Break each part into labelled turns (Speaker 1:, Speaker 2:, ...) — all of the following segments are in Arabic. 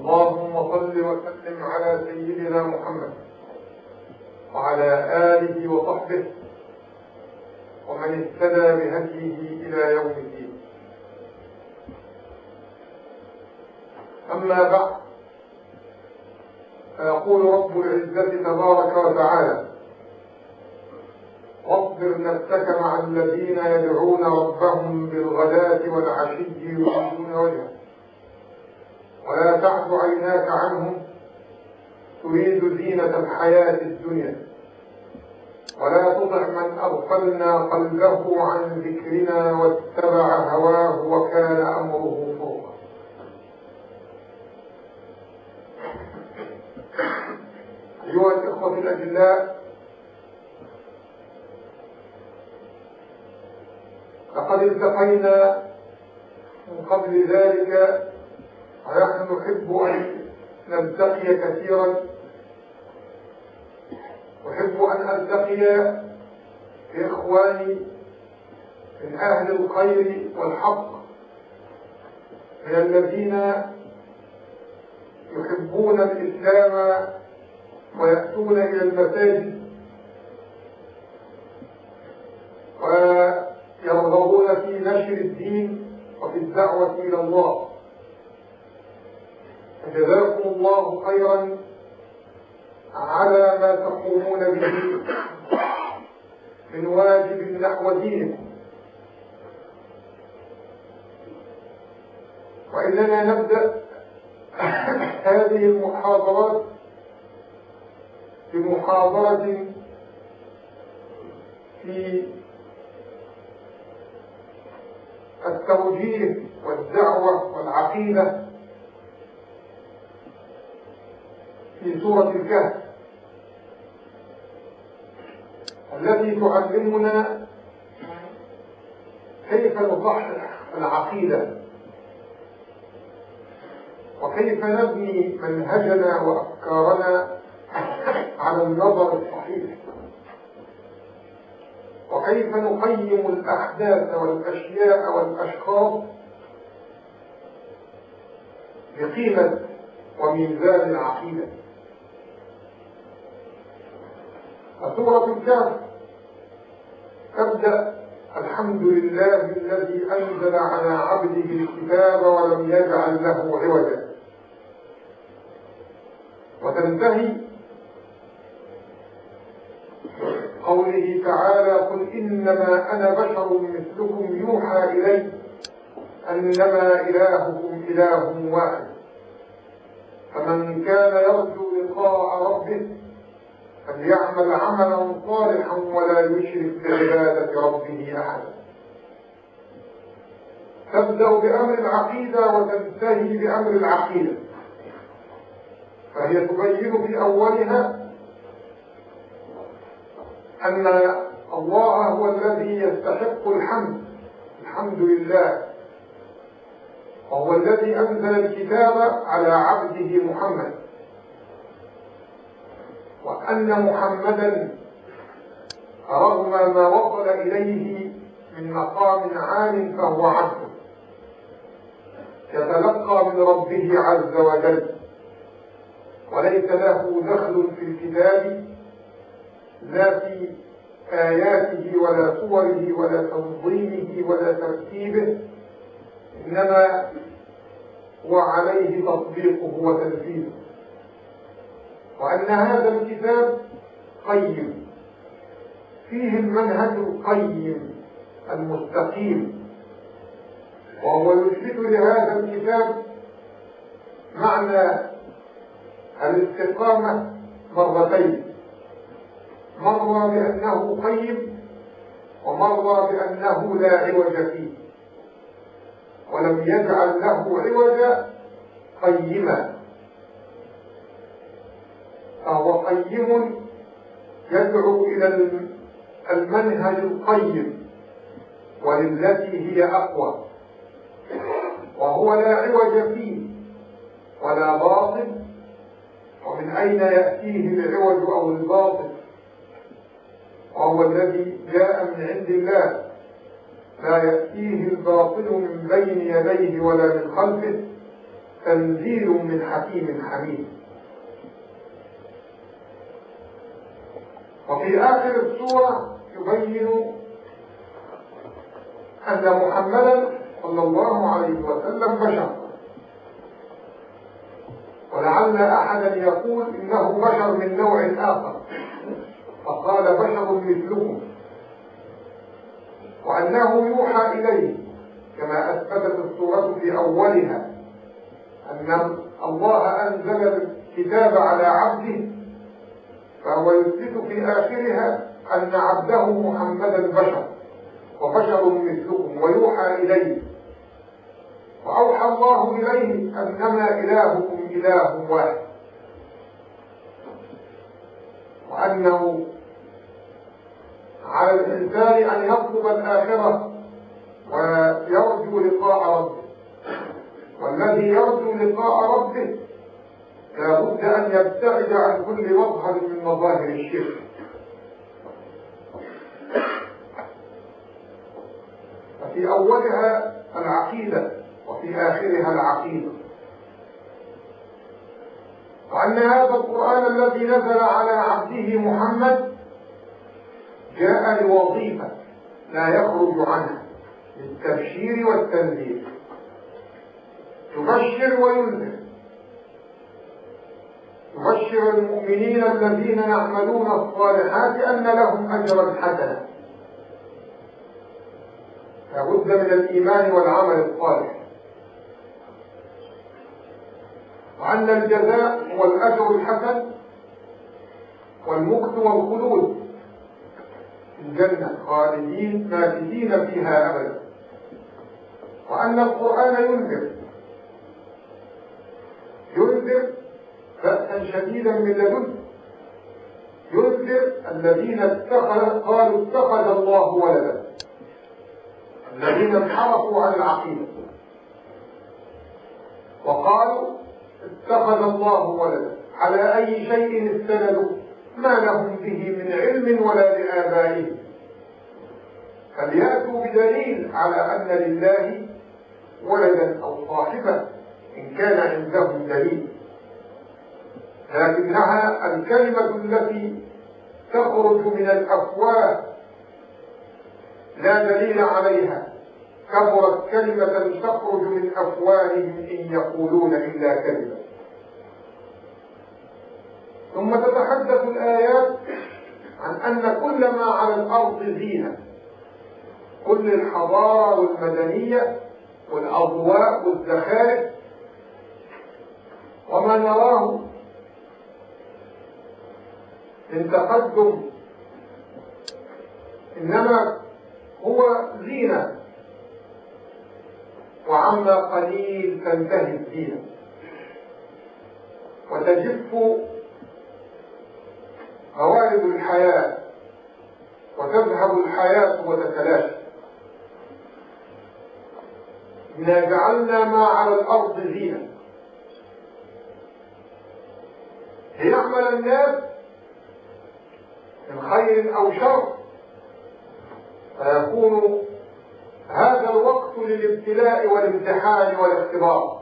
Speaker 1: اللهم صل وسلم على سيدنا محمد وعلى آله وصحبه ومن اهتدى بهديه إلى يوم الدين. أما بعد فيقول رب العزة تبارك وتعالى واصبر نفسك مع الذين يدعون ربهم بالغداة والعشي يريدون وجهه. ولا تعد عيناك عنهم. تريد زينة الحياة الدنيا. ولا تطع من أغفلنا قلبه عن ذكرنا واتبع هواه وكان أمره فرطا أيها الإخوة الأجلاء لقد التقينا من قبل ذلك ونحن نحب أن نلتقي كثيرا. أحب أن ألتقي بإخواني من أهل الخير والحق من الذين يحبون الإسلام ويأتون إلى المساجد ويرغبون في نشر الدين وفي الدعوة إلى الله. فجزاكم الله خيرا على ما تقومون به. من واجب نحو دينكم وإننا نبدأ هذه المحاضرات بمحاضرة في التوجيه والدعوة والعقيدة في سورة الكهف. التي تعلمنا كيف نصحح العقيدة. وكيف نبني منهجنا وأفكارنا على النظر الصحيح. وكيف نقيم الأحداث والأشياء والأشخاص بقيمة وميزان العقيدة. فسورة الكهف تبدأ الحمد لله الذي أنزل على عبده الكتاب ولم يجعل له عوجا. وتنتهي قوله تعالى قل إنما أنا بشر مثلكم يوحى إلي أنما إلهكم إله واحد. فمن كان يرجو لقاء ربه فليعمل عملا صالحا ولا يشرك بعبادة ربه أحدا تبدأ بأمر العقيدة وتنتهي بأمر العقيدة. فهي تبين في أولها أن الله هو الذي يستحق الحمد الحمد لله. وهو الذي أنزل الكتاب على عبده محمد. وأن محمدا رغم ما وصل إليه من مقام عال فهو عبد يتلقى من ربه عز وجل وليس له دخل في الكتاب لا في آياته ولا صوره ولا تنظيمه ولا ترتيبه إنما وعليه تطبيقه وتنفيذه. وأن هذا الكتاب قيم. فيه المنهج القيم المستقيم. وهو يثبت لهذا الكتاب معنى الاستقامة مرتين. مرة بأنه قيم ومرة بأنه لا عوج فيه. ولم يجعل له عوجا قيما. فهو قيم يدعو إلى المنهج القيم وللتي هي أقوى. وهو لا عوج فيه ولا باطل. ومن أين يأتيه العوج أو الباطل؟ وهو الذي جاء من عند الله. لا يأتيه الباطل من بين يديه ولا من خلفه. تنزيل من حكيم حميد. وفي آخر السورة يبين أن محمدا صلى الله عليه وسلم بشر. ولعل أحدا يقول إنه بشر من نوع آخر. فقال بشر مثلكم وأنه يوحى إليه كما أثبتت السورة في أولها. أن الله أنزل الكتاب على عبده فهو يثبت في آخرها أن عبده محمدا بشر وبشر مثلكم ويوحى إليه. وأوحى الله إليه أنما إلهكم إله واحد. وأنه على الإنسان أن يطلب الآخرة ويرجو لقاء ربه. والذي يرجو لقاء ربه لابد أن يبتعد عن كل مظهر من مظاهر الشرك ففي أولها العقيدة وفي آخرها العقيدة. وأن هذا القرآن الذي نزل على عبده محمد جاء لوظيفة لا يخرج عنها للتبشير والتنذير يبشر وينذر. يبشر المؤمنين الذين يعملون الصالحات أن لهم أجرا حسنا. لابد من الإيمان والعمل الصالح. وأن الجزاء هو الأجر الحسن والمكت والخلود. في الجنة خالدين ماكثين فيها أبدا. وأن القرآن ينذر. ينذر بأسا شديدا من لدنه. ينذر الذين اتخذ قالوا اتخذ الله ولدا. الذين انحرفوا عن العقيدة. وقالوا اتخذ الله ولدا. على أي شيء استندوا ما لهم به من علم ولا لآبائهم. فليأتوا بدليل على أن لله ولدا أو صاحبة إن كان عندهم دليل. لكنها الكلمة التي تخرج من الأفواه لا دليل عليها. كبرت كلمة تخرج من أفواههم إن يقولون إلا كلمة. ثم تتحدث الآيات عن أن كل ما على الأرض زينة. كل الحضارة والمدنية والأضواء والزخارف وما نراه من تقدم إنما هو زينة. وعما قليل تنتهي الزينة. وتجف موارد الحياة. وتذهب الحياة وتتلاشى. إنا جعلنا ما على الأرض زينة. ليعمل الناس من خير أو شر. فيكون هذا الوقت للابتلاء والامتحان والاختبار.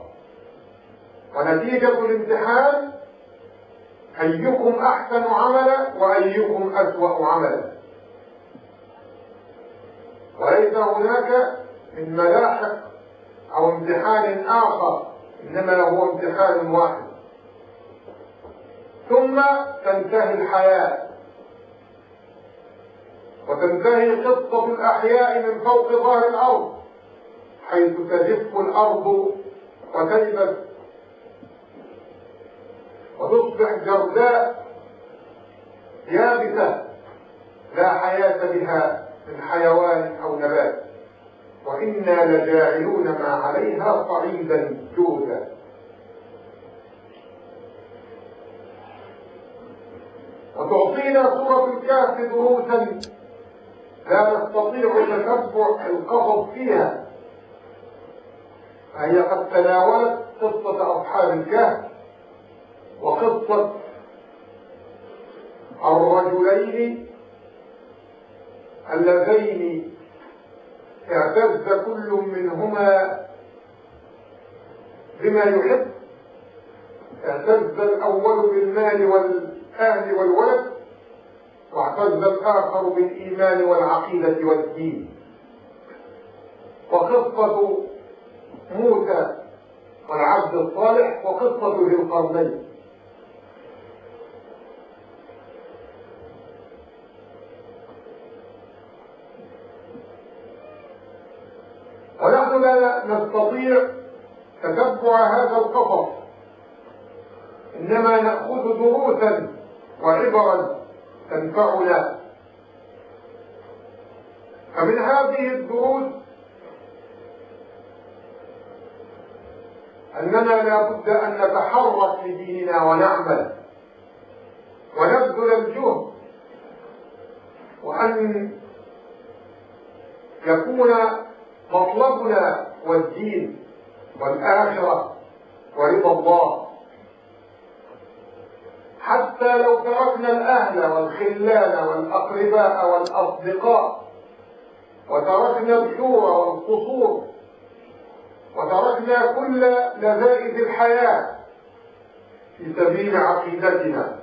Speaker 1: ونتيجة الامتحان أيكم أحسن عملا وأيكم أسوأ عملا. وليس هناك من ملاحق أو امتحان آخر إنما هو امتحان واحد. ثم تنتهي الحياة. وتنتهي قصة الأحياء من فوق ظهر الأرض حيث تجف الأرض وتلبس وتصبح جرداء يابسة لا حياة بها من حيوان أو نبات. وإنا لجاعلون ما عليها صعيدا جوزا. وتعطينا سورة الكهف دروسا لا نستطيع تتبع القصص فيها. فهي قد تناولت قصة أصحاب الكهف وقصة الرجلين اللذين اعتز كل منهما بما يحب. اعتز الأول بالمال والأهل والولد. واعتز الآخر بالإيمان والعقيدة والدين. وقصة موسى والعبد الصالح وقصة ذي القرنين. ونحن لا نستطيع تتبع هذا القصص. إنما نأخذ دروسا وعبرا تنفعنا. فمن هذه الدروس أننا لا بد أن نتحرك لديننا ونعمل ونبذل الجهد وأن يكون مطلبنا والدين والآخرة ورضا الله. حتى لو تركنا الأهل والخلان والأقرباء والأصدقاء وتركنا الدور والقصور وتركنا كل لذائذ الحياة في سبيل عقيدتنا.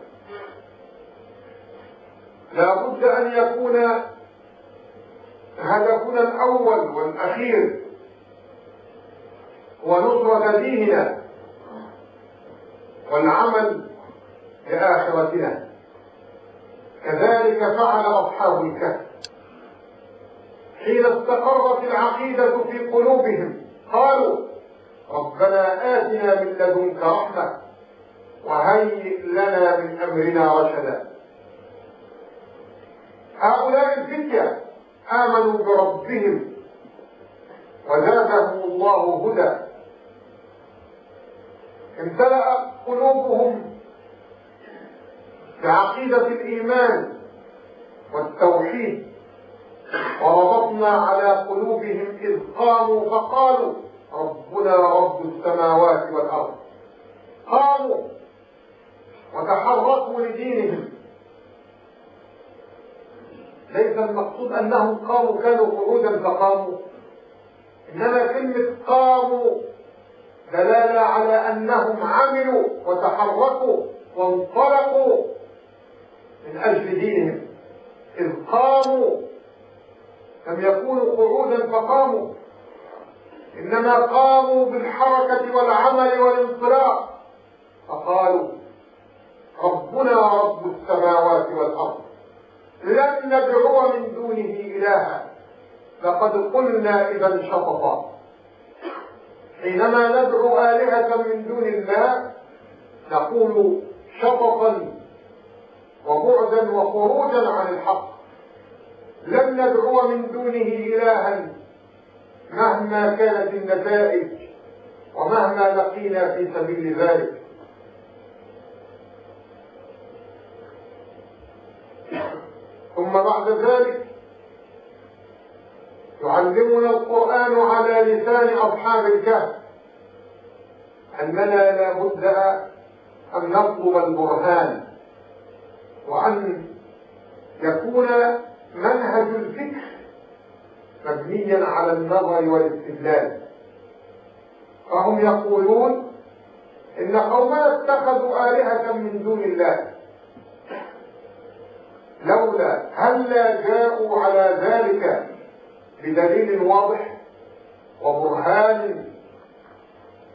Speaker 1: لا بد أن يكون هدفنا الأول والأخير هو نصرة ديننا. والعمل لآخرتنا كذلك فعل أصحاب الكهف حين استقرت العقيدة في قلوبهم قالوا ربنا آتنا من لدنك رحمة وهيئ لنا من أمرنا رشدا. هؤلاء الفتية آمنوا بربهم وزادهم الله هدى. امتلأت قلوبهم بعقيدة الإيمان والتوحيد. وربطنا على قلوبهم إذ قاموا فقالوا ربنا رب السماوات والأرض. قاموا وتحركوا لدينهم. ليس المقصود أنهم قاموا كانوا قعودا فقاموا. إنما كلمة قاموا دلالة على أنهم عملوا وتحركوا وانطلقوا من أجل دينهم. إذ قاموا لم يكونوا قعودا فقاموا. إنما قاموا بالحركة والعمل والانطلاق. فقالوا ربنا رب السماوات والأرض لن ندعو من دونه إلها. لقد قلنا إذا شططا. حينما ندعو آلهة من دون الله نقول شططا وبعدا وخروجا عن الحق. لن ندعو من دونه إلها مهما كانت النتائج ومهما لقينا في سبيل ذلك. ثم بعد ذلك يعلمنا القرآن على لسان أصحاب الكهف أننا لا بد أن نطلب البرهان وأن يكون منهج الفكر مبنيا على النظر والاستدلال. فهم يقولون إن قومنا اتخذوا آلهة من دون الله. لولا هلا جاءوا على ذلك بدليل واضح وبرهان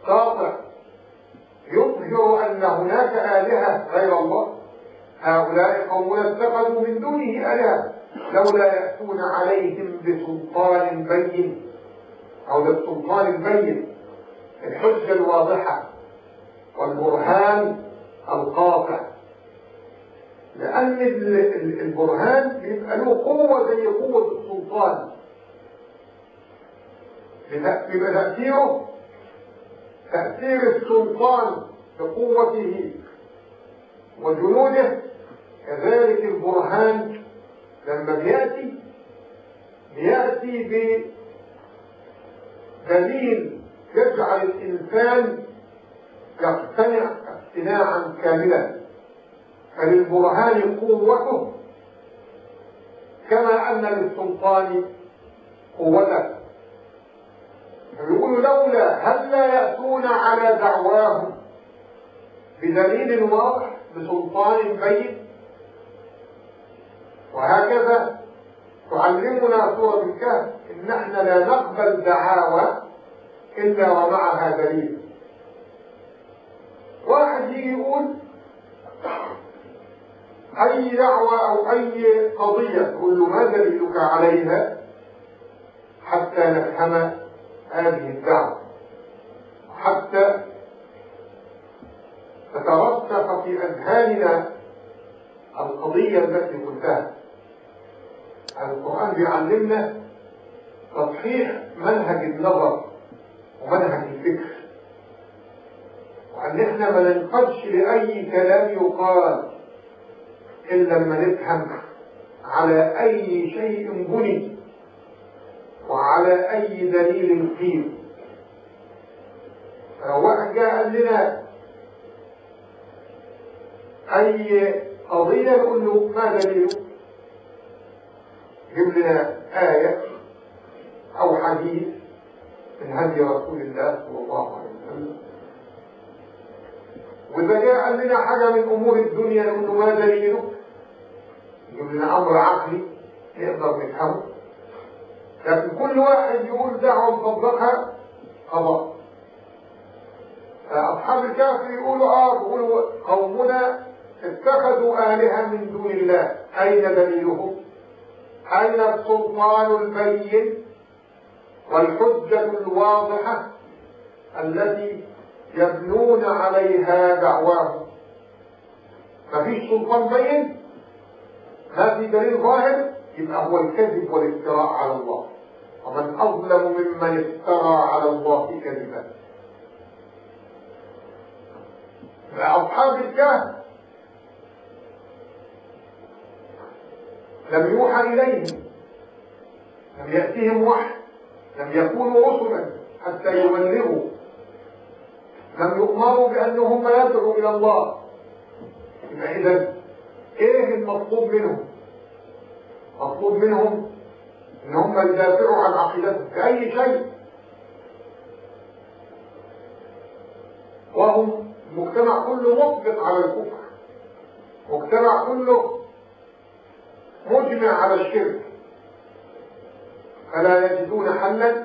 Speaker 1: قاطع يظهر أن هناك آلهة غير الله؟ هؤلاء قوم اتخذوا من دونه الهه لولا يأتون عليهم بسلطان بين أو بالسلطان البين الحجة الواضحة والبرهان القاطع. لأن البرهان بيبقى له قوة زي قوة السلطان. بيبقى تأثيره تأثير السلطان بقوته وجنوده كذلك البرهان لما بيأتي بيأتي بدليل يجعل الإنسان يقتنع اقتناعا كاملا. فللبرهان قوته كما أن للسلطان قوته. فيقول لولا هل لا يأتون على دعواهم بدليل واضح بسلطان بين وهكذا تعلمنا سورة الكهف إن إحنا لا نقبل دعاوى إلا ومعها دليل. واحد يجي يقول أي دعوة أو أي قضية له ما دليلك عليها حتى نفهم هذه الدعوة؟ حتى تترسخ في أذهاننا القضية التي قلتها. القرآن بيعلمنا تصحيح منهج النظر ومنهج الفكر وأن إحنا ما ننقدش لأي كلام يقال إلا لما نفهم على أي شيء بني وعلى أي دليل فيه فلو واحد جاء قال لنا أي قضية نقول له ما دليله؟ جيب لنا آية أو حديث من هدي رسول الله صلى الله عليه وسلم وإذا جاء قال لنا حاجة من أمور الدنيا نقول له ما دليله؟ يقول لنا أمر عقلي نقدر نفهمه لكن كل واحد يقول دعوة نطبقها خطأ أصحاب الكهف يقولوا آه يقولوا قومنا اتخذوا آلهة من دون الله أين دليلهم؟ أين السلطان البين والحجة الواضحة التي يبنون عليها دعواهم مفيش سلطان بين؟ ما في دليل ظاهر؟ يبقى هو الكذب والافتراء على الله. ومن أظلم ممن افترى على الله كذبا. فأصحاب الكهف لم يوحى إليهم لم يأتهم وحي لم يكونوا رسلا حتى يبلغوا لم يؤمروا بأنهم يدعوا إلى الله. إذا إيه المطلوب منهم؟ مطلوب منهم إن هم يدافعوا عن عقيدتهم في أي شيء. وهم المجتمع كله مطبق على الكفر. مجتمع كله مجمع على الشرك. فلا يجدون حلا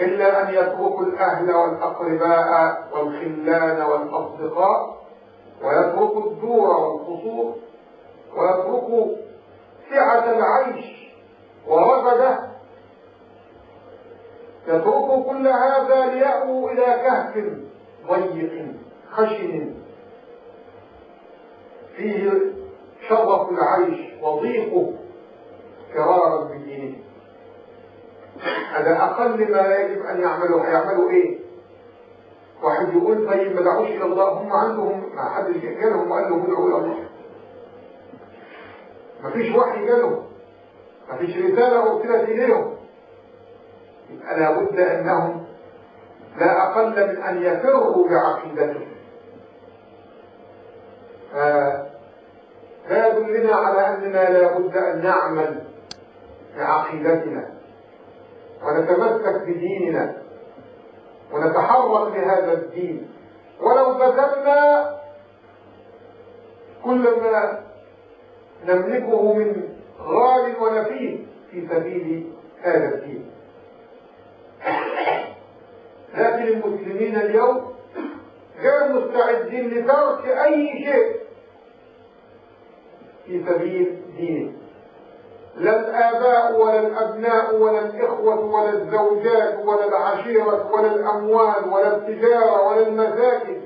Speaker 1: إلا أن يتركوا الأهل والأقرباء والخلان والأصدقاء ويتركوا الدور والقصور ويتركوا سعة العيش ورغده يتركوا كل هذا ليأووا إلى كهف ضيق خشن. فيه شرف العيش وضيقه فرارا بدينه هذا أقل ما يجب أن يعملوا هيعملوا إيه؟ واحد يقول طيب ما دعوش إلى الله هم عندهم ما حدش جالهم وقال لهم ادعوا إلى الله. ما فيش وحي جالهم ما فيش رسالة أرسلت إليهم. يبقى لابد أنهم لا أقل من أن يفروا بعقيدتهم. لا يدلنا على أننا لا بد أن نعمل بعقيدتنا ونتمسك بديننا ونتحرك بهذا الدين. ولو بذلنا كل ما نملكه من غال ونفيس في سبيل هذا الدين. لكن المسلمين اليوم غير مستعدين لترك أي شيء في سبيل دينه. لا الآباء ولا الأبناء ولا الإخوة ولا الزوجات ولا العشيرة ولا الأموال ولا التجارة ولا المساكن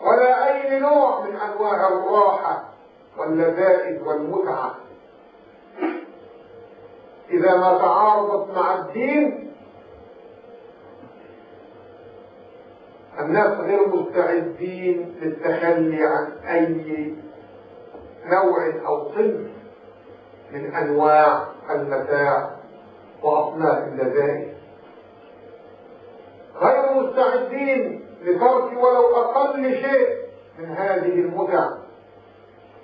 Speaker 1: ولا أي نوع من أنواع الراحة واللذائذ والمتعة. إذا ما تعارضت مع الدين الناس غير مستعدين للتخلي عن أي نوع أو صنف من أنواع المتاع وأصناف اللذائذ غير مستعدين لترك ولو أقل شيء من هذه المتع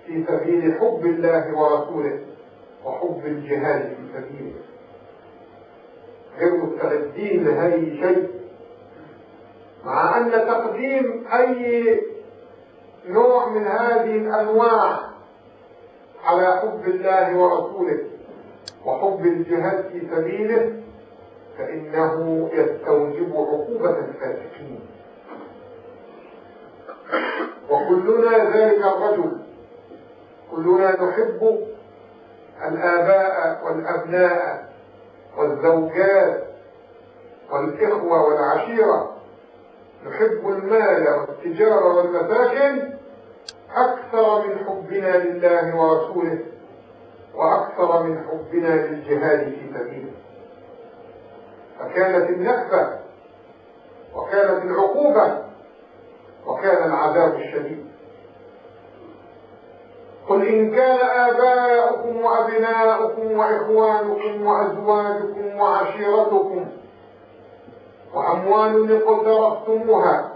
Speaker 1: في سبيل حب الله ورسوله وحب الجهاد في سبيله. غير مستعدين لهذه شيء مع أن تقديم أي نوع من هذه الأنواع على حب الله ورسوله وحب الجهاد في سبيله فإنه يستوجب عقوبة الفاسقين. وكلنا ذلك الرجل كلنا نحب الآباء والأبناء والزوجات والإخوة والعشيرة. نحب المال والتجارة والمساكن أكثر من حبنا لله ورسوله وأكثر من حبنا للجهاد في سبيله. فكانت النكبة وكانت العقوبة وكان العذاب الشديد. قل إن كان آباؤكم وأبناؤكم وإخوانكم وأزواجكم وعشيرتكم وأموال اقترفتموها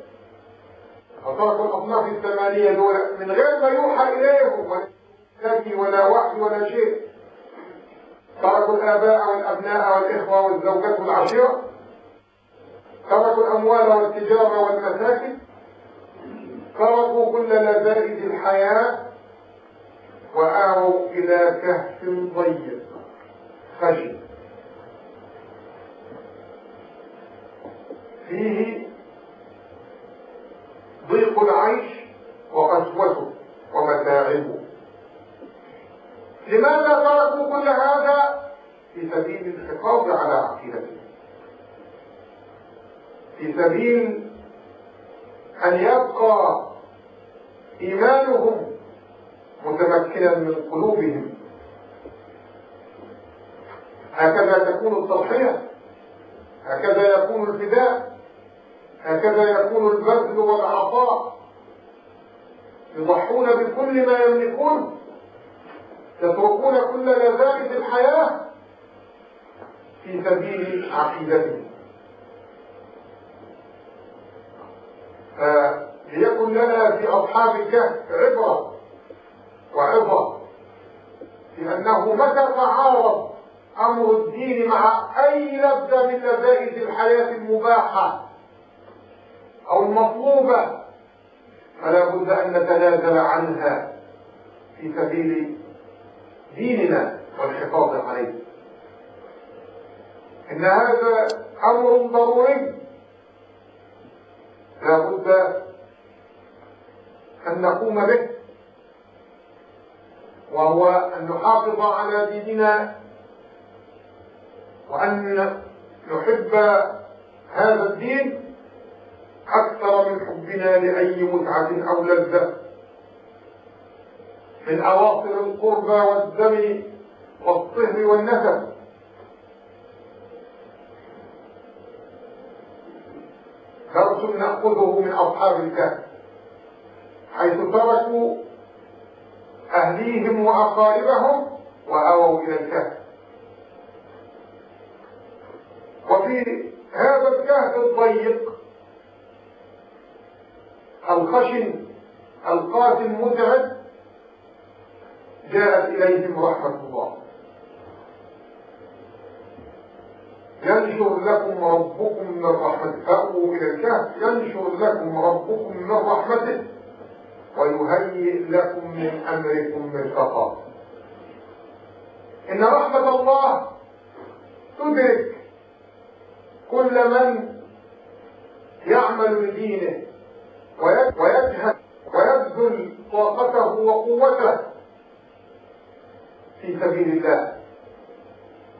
Speaker 1: وتركوا الأصناف الثمانية دول من غير ما يوحى إليهم ولا ولا وحي ولا شيء. تركوا الآباء والأبناء والإخوة والزوجات والعشيرة تركوا الأموال والتجارة والمساكن. تركوا كل لذائذ الحياة وآووا إلى كهف ضيق. خشن فيه العيش وقسوته ومتاعبه. لماذا تركوا كل هذا؟ في سبيل الحفاظ على عقيدتهم. في سبيل أن يبقى إيمانهم متمكنا من قلوبهم. هكذا تكون التضحية هكذا يكون الفداء. هكذا يكون البذل والعطاء يضحون بكل ما يملكون يتركون كل لذائذ الحياة في سبيل عقيدتهم. فليكن لنا في أصحاب الكهف عبرة وعظة لأنه متى تعارض أمر الدين مع أي لذة من لذائذ الحياة المباحة؟ أو المطلوبة فلا بد أن نتنازل عنها في سبيل ديننا والحفاظ عليه. إن هذا أمر ضروري. لا بد أن نقوم به وهو أن نحافظ على ديننا وأن نحب هذا الدين. أكثر من حبنا لأي متعة أو لذة. من أواصر القربى والدم والصهر والنسب. درس نأخذه من أصحاب الكهف حيث تركوا أهليهم وأقاربهم وأووا إلى الكهف. وفي هذا الكهف الضيق الخشن القاسي المتعب جاءت إليهم رحمة الله. ينشر لكم ربكم من رحمته. فأووا إلى الكهف. ينشر لكم ربكم من رحمته. ويهيئ لكم من أمركم مرفقا إن رحمة الله تدرك كل من يعمل لدينه ويجهد ويبذل طاقته وقوته في سبيل الله.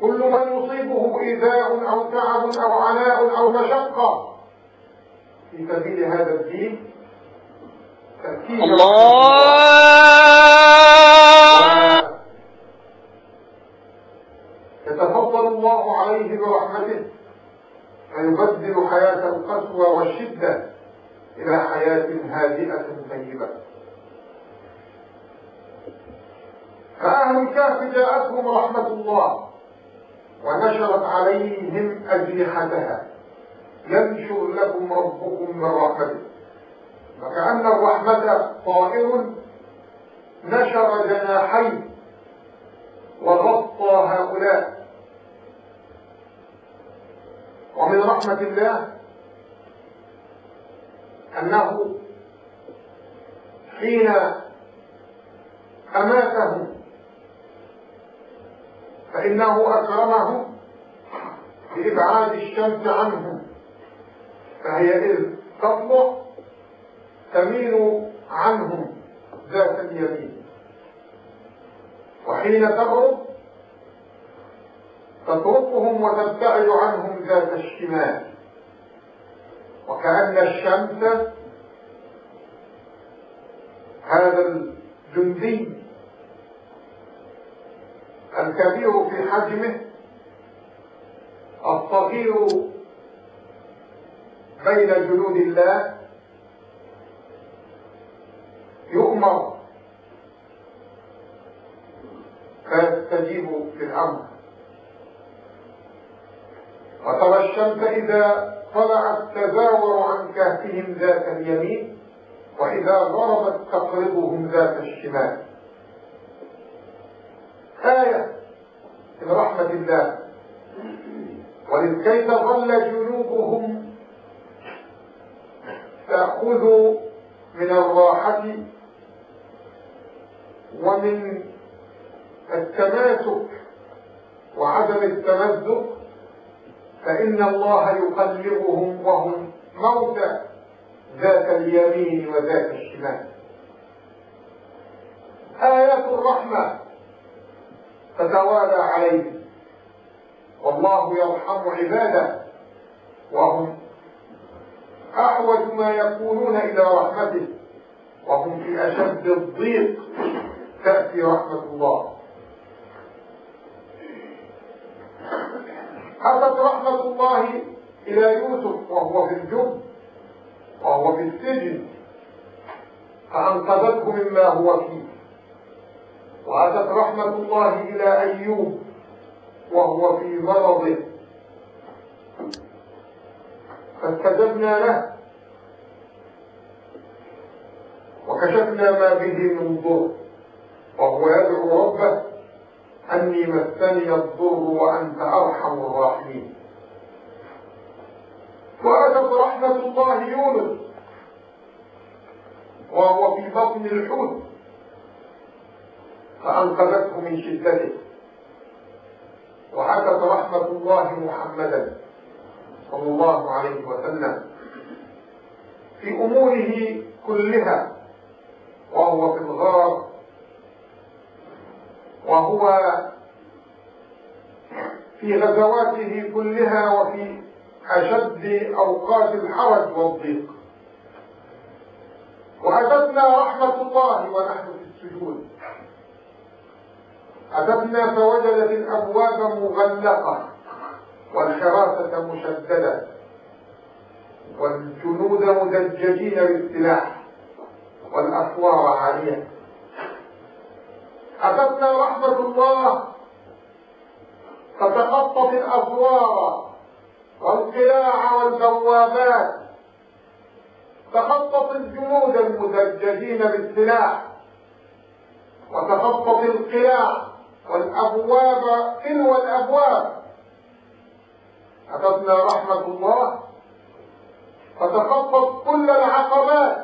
Speaker 1: كل من يصيبه إيذاء أو تعب أو عناء أو مشقة في سبيل هذا الدين
Speaker 2: الله!
Speaker 1: يتفضل الله عليه برحمته فيبدل حياة القسوة والشدة. إلى حياة هادئة طيبة. فأهل الكهف جاءتهم رحمة الله ونشرت عليهم أجنحتها. ينشر لكم ربكم من رحمته. وكأن الرحمة طائر نشر جناحيه وغطى هؤلاء. ومن رحمة الله أنه حين أماته فإنه أكرمهم بإبعاد الشمس عنهم فهي إذ تطلع تميل عنهم ذات اليمين. وحين تغرب تتركهم وتبتعد عنهم ذات الشمال. وكأن الشمس هذا الجندي الكبير في حجمه الصغير بين جنود الله يؤمر فيستجيب في الأمر. وترى الشمس إذا طلعت تزاور عن كهفهم ذات اليمين وإذا غربت تقربهم ذات الشمال. آية من رحمة الله. ولكي تظل جنوبهم تأخذ من الراحة ومن التماسك وعدم التمزق فإن الله يقلبهم وهم موتى ذات اليمين وذات الشمال. آيات الرحمة تتوالى عليه والله يرحم عباده وهم أحوج ما يكونون إلى رحمته وهم في أشد الضيق. تأتي رحمة الله. أتت رحمة الله إلى يوسف وهو في الجب وهو في السجن. فأنقذته مما هو فيه. وأتت رحمة الله إلى أيوب وهو في مرضه. فاستجبنا له. وكشفنا ما به من ضر وهو يدعو ربه. أني مسني الضر وأنت أرحم الراحمين. وأتت رحمة الله يونس. وهو في بطن الحوت. فأنقذته من شدته. وأتت رحمة الله محمدا صلى الله عليه وسلم. في أموره كلها. وهو في الغار وهو في غزواته كلها وفي أشد أوقات الحرج والضيق. وأتتنا رحمة الله ونحن في السجود. أتتنا فوجدت الأبواب مغلقة والحراسة مشددة والجنود مدججين بالسلاح والأسوار عالية. أتتنا رحمة الله. فتخطت الأسوار والقلاع والبوابات تخطت الجنود المدججين بالسلاح. وتخطت القلاع والأبواب تلو الأبواب أتتنا رحمة الله. فتخطت كل العقبات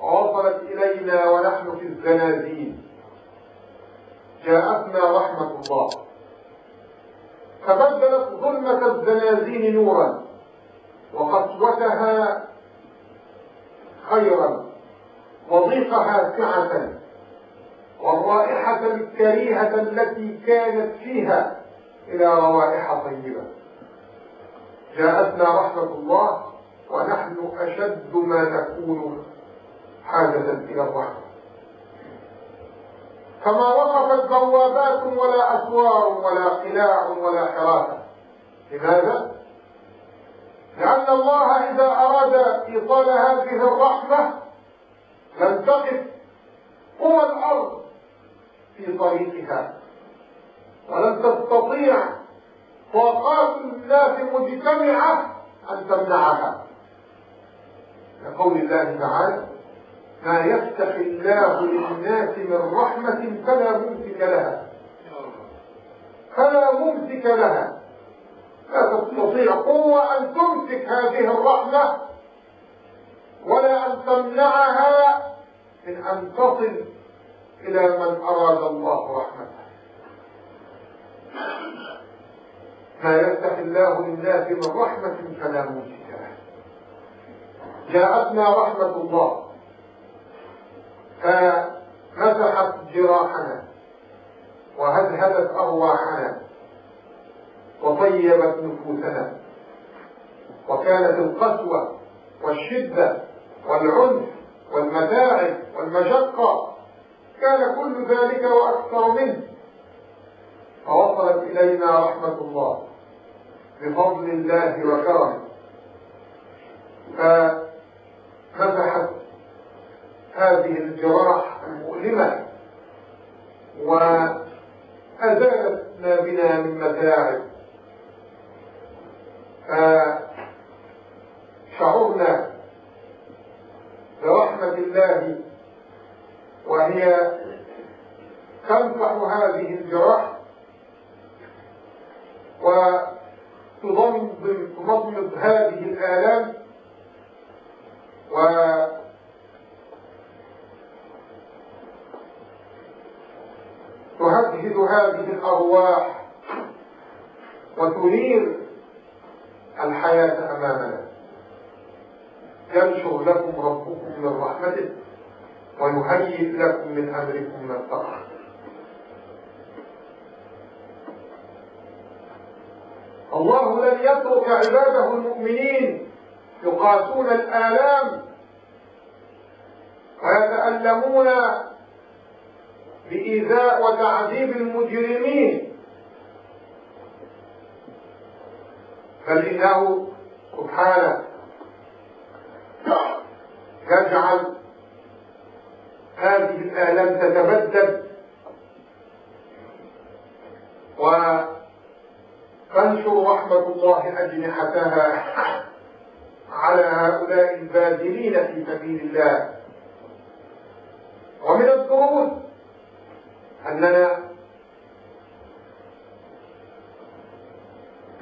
Speaker 1: ووصلت إلينا ونحن في الزنازين جاءتنا رحمة الله فبدلت ظلمة الزنازين نورا وقسوتها خيرا وضيقها سعة والرائحة الكريهة التي كانت فيها إلى روائح طيبة. جاءتنا رحمة الله ونحن أشد ما نكون حاجة إلى الرحمة فما وقفت بوابات ولا أسوار ولا قلاع ولا حراسة لماذا؟ لأن الله إذا أراد إيصال هذه الرحمة لم تقف قوى الأرض في طريقها. ولن تستطيع طاقات الناس مجتمعة أن تمنعها. لقول الله تعالى ما يفتح الله للناس من رحمة فلا ممسك لها. فلا ممسك لها. لا تستطيع قوة أن تمسك هذه الرحمة ولا أن تمنعها من أن تصل إلى من أراد الله رحمته. ما يفتح الله للناس من رحمة فلا ممسك لها جاءتنا رحمة الله. فمسحت جراحنا وهدهدت أرواحنا وطيبت نفوسنا. وكانت القسوة والشدة والعنف والمتاعب والمشقة. كان كل ذلك وأكثر منه. فوصلت إلينا رحمة الله بفضل الله وكرمه. فمسحت هذه الجراح المؤلمة وأزالت ما بنا من متاعب. فشعرنا برحمة الله وهي تنفع هذه الجراح وتضمد هذه الآلام و تهدهد هذه الأرواح وتنير الحياة أمامنا. ينشر لكم ربكم من رحمته ويهيئ لكم من أمركم مرفقا الله لن يترك عباده المؤمنين يقاسون الآلام ويتألمون بإيذاء وتعذيب المجرمين. بل إنه سبحانه يجعل هذه الآلام تتبدد وتنشر رحمة الله أجنحتها على هؤلاء الباذلين في سبيل الله. ومن الدروس أننا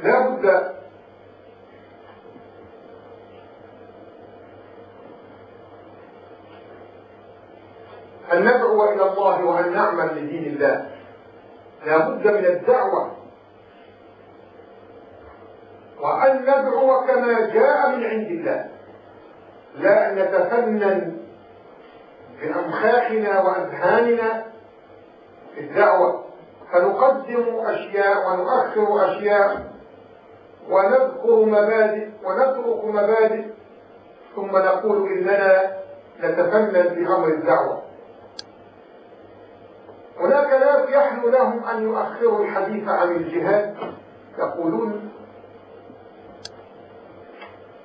Speaker 1: لا بد أن ندعو إلى الله وأن نعمل لدين الله. لا بد من الدعوة وأن ندعو كما جاء من عند الله. لا أن نتفنن بأمخاخنا وأذهاننا في الدعوة. فنقدم أشياء ونؤخر أشياء ونذكر مبادئ ونترك مبادئ. ثم نقول إننا نتفنن بأمر الدعوة. هناك ناس يحلو لهم أن يؤخروا الحديث عن الجهاد. يقولون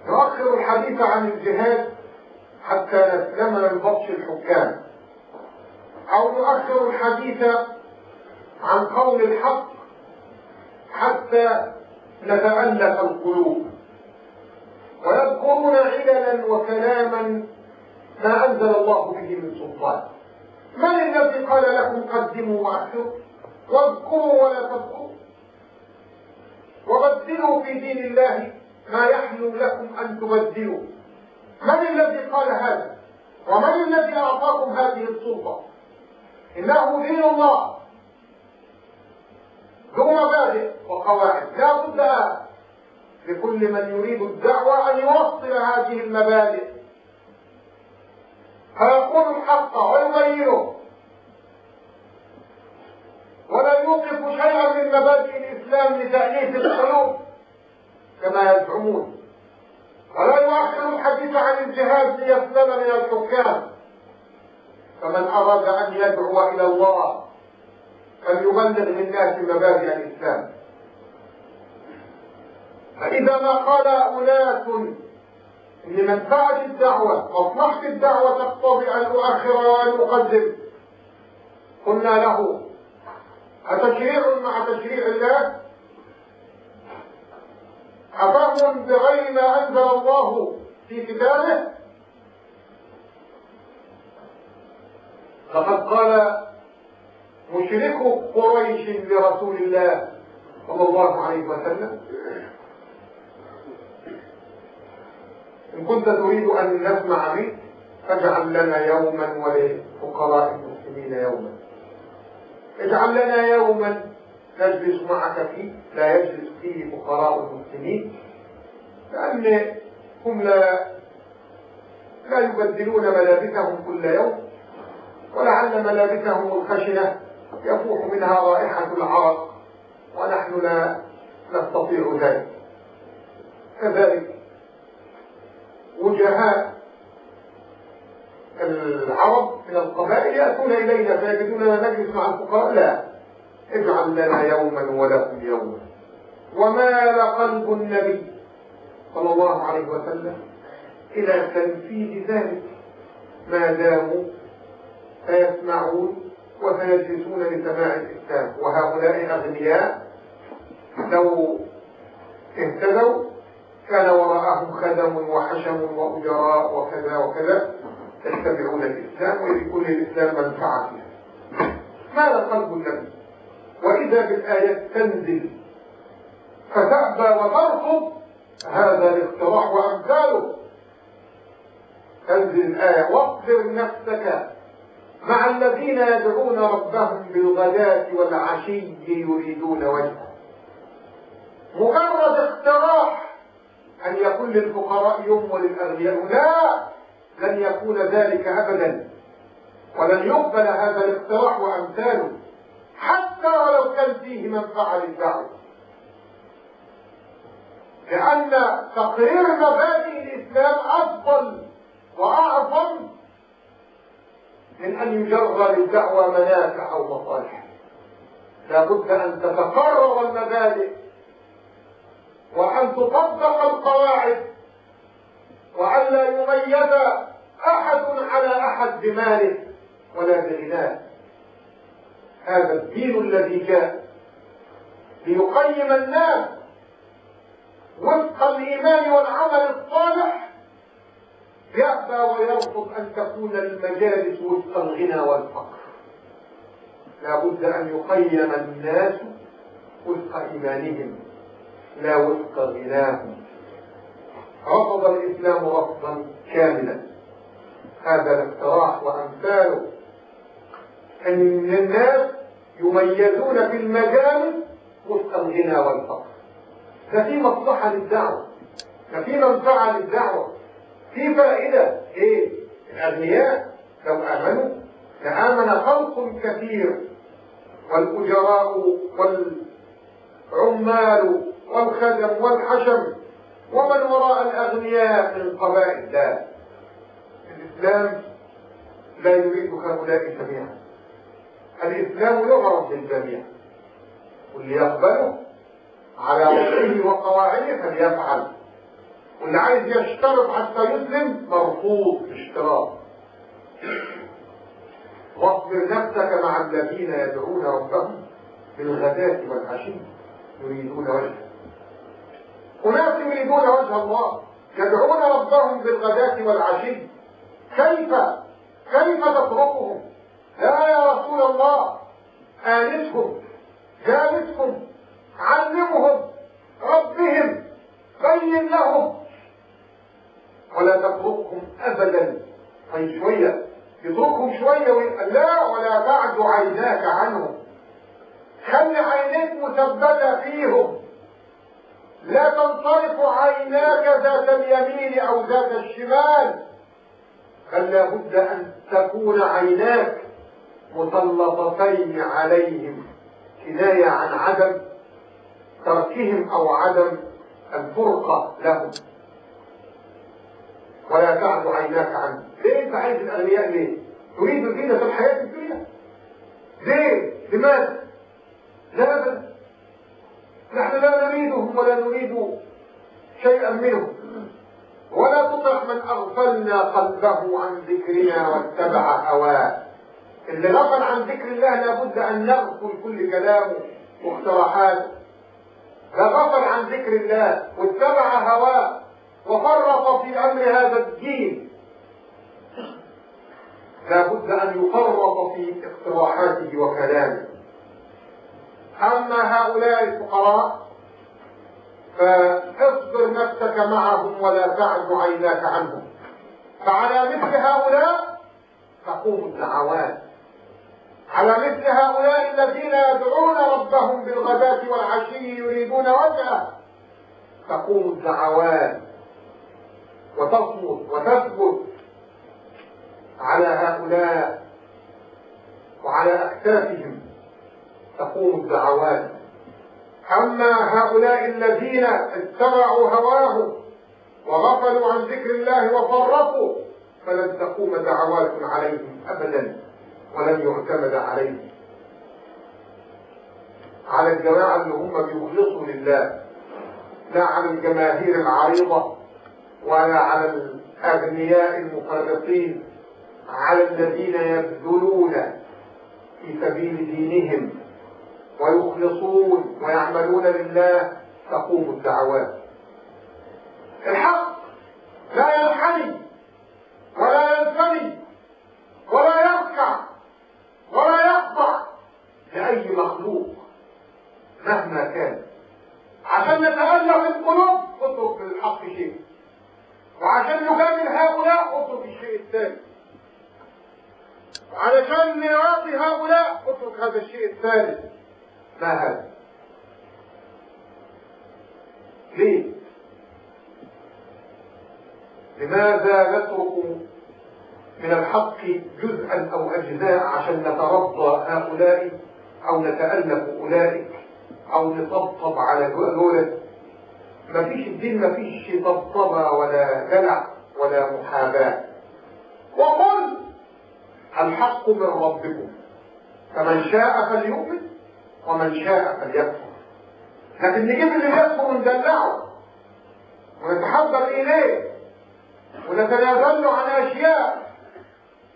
Speaker 1: نؤخر الحديث عن الجهاد حتى نسلم من بطش الحكام. أو نؤخر الحديث عن قول الحق حتى نتألف القلوب. ويذكرون عللا وكلاما ما أنزل الله به من سلطان. من الذي قال لكم قدموا واخروا واذكروا ولا تذكروا. وبدلوا في دين الله ما يحلو لكم أن تبدلوا. من الذي قال هذا؟ ومن الذي أعطاكم هذه السلطه إنه دين الله. ذو مبادئ وقواعد. لا بد لكل من يريد الدعوة أن يوصل هذه المبادئ. فيقول الحق ويبينه ولا يوقف شيئا من مبادئ الإسلام في القلوب. كما يزعمون. ولا يؤخر الحديث عن الجهاد ليسلم من الحكام. فمن أراد أن يدعو إلى الله فليبلغ للناس مبادئ الإسلام. فإذا ما قال أناس إن منفعة الدعوة مصلحة الدعوة تقتضي أن أؤخر وأن أقدم قلنا له أتشريع مع تشريع الله؟ أفهم بغير ما أنزل الله في كتابه. فقد قال مشرك قريش لرسول الله صلى الله عليه وسلم. إن كنت تريد أن نسمع منك فاجعل لنا يوما ولفقراء المسلمين يوما. اجعل لنا يوما نجلس معك فيه لا يجلس فيه فقراء المسلمين لأن هم لا لا يبدلون ملابسهم كل يوم ولعل ملابسهم الخشنة يفوح منها رائحة العرق ونحن لا نستطيع ذلك. كذلك وجهاء العرب من القبائل يأتون إلينا فيجدوننا نجلس مع الفقراء؟ لا. اجعل لنا يوما ولكم يوما. ومال قلب النبي صلى الله عليه وسلم إلى تنفيذ ذلك. ما داموا فيسمعون وسيجلسون لسماع الإسلام وهؤلاء أغنياء لو اهتدوا كان وراءهم خدم وحشم وأجراء وكذا وكذا. يتبعون الإسلام ويكون للإسلام منفعة. ماذا قلب النبي؟ وإذا بالآيات تنزل. فتأبى وترفض هذا الاقتراح وأمثاله تنزل الآية. واصبر نفسك مع الذين يدعون ربهم بالغداة والعشي يريدون وجهه. مجرد اقتراح أن يكون للفقراء يوم وللأغنياء لا لن يكون ذلك أبدا. ولن يقبل هذا الاقتراح وأمثاله. حتى ولو كان فيه منفعة للدعوة لأن تقرير مبادئ الإسلام أفضل وأعظم من أن يجرى للدعوة منافع أو مصالح. لابد أن تتقرر المبادئ وأن تطبق القواعد وأن لا يميز أحد على أحد بماله ولا بغناه. هذا الدين الذي جاء ليقيم الناس وفق الإيمان والعمل الصالح. يأبى ويرفض أن تكون المجالس وفق الغنى والفقر. لا بد أن يقيم الناس وفق إيمانهم لا وفق غناهم. رفض الإسلام رفضا كاملا. هذا الاقتراح وأمثاله. أن الناس يميزون في المجال وفق الغنى والفقر. ففي مصلحة للدعوة. ففي منفعة للدعوة. في فائدة. إيه؟ الأغنياء لو آمنوا. لآمن خلق كثير. والأجراء والعمال والخدم والحشم. ومن وراء الأغنياء من قبائل لا الإسلام لا يريد هؤلاء جميعا. الإسلام يغرب للجميع واللي يقبله على وضعه وقواعده فليفعل. واللي عايز يشترط حتى يسلم مرفوض اشتراط. واصبر نفسك مع الذين يدعون ربهم بالغداة والعشي يريدون وجهه. أناس يريدون وجه الله يدعون ربهم بالغداة والعشي. كيف؟ كيف تتركهم؟ لا يا رسول الله آنسهم جالسهم علمهم ربهم بين لهم. ولا تتركهم ابدا طيب شوية يتركهم شوية ويبقى لا ولا بعد عيناك عنهم. خلي عينيك مثبتة فيهم؟ لا تنصرف عيناك ذات اليمين أو ذات الشمال بل لابد أن تكون عيناك مسلطتين عليهم كناية عن عدم تركهم أو عدم الفرقة لهم. ولا تعد عيناك عنه ليه أنت عايز الأغنياء ليه؟ تريد زينة الحياة الدنيا. ليه؟ لماذا؟ لا ابدا نحن لا نريدهم ولا نريد شيئا منهم. ولا تطع من أغفلنا قلبه عن ذكرنا واتبع هواه. اللي غفل عن ذكر الله لابد أن نغفل كل كلامه واقتراحاته لا غفل عن ذكر الله واتبع هواه وفرط في أمر هذا الدين. لابد أن يفرط في اقتراحاته وكلامه. أما هؤلاء الفقراء فاصبر نفسك معهم ولا تعد عيناك عنهم. فعلى مثل هؤلاء تقوم الدعوات. على مثل هؤلاء الذين يدعون ربهم بالغداة والعشي يريدون وجهه. تقوم الدعوات وتصمت وتثبت على هؤلاء وعلى أكتافهم. تقوم الدعوات. أما هؤلاء الذين اتبعوا هواهم وغفلوا عن ذكر الله وفرطوا فلن تقوم دعوات عليهم أبدا. ولن يعتمد عليهم على الجماعة اللي هم بيخلصوا لله لا على الجماهير العريضة ولا على الأغنياء المفرطين على الذين يبذلون في سبيل دينهم ويخلصون ويعملون لله تقوم الدعوات. الحق لا ينحني ولا ينثني ولا يركع ولا يخضع لأي مخلوق مهما كان. عشان نتألف القلوب اترك للحق شيء. وعشان نجامل هؤلاء اترك الشيء الثاني. وعلشان نراضي هؤلاء اترك هذا الشيء الثالث. ما هذا؟ ليه؟ لماذا نترك من الحق جزءا أو أجزاء عشان نترضى هؤلاء؟ أو نتألف أولئك أو نطبطب على دولة مفيش الدين مفيش طبطبة ولا دلع ولا محاباة. وقل الحق من ربكم. فمن شاء فليؤمن ومن شاء فليكفر. لكن نجيب اللي يكفر وندلعه ونتحضر إليه ونتنازل عن أشياء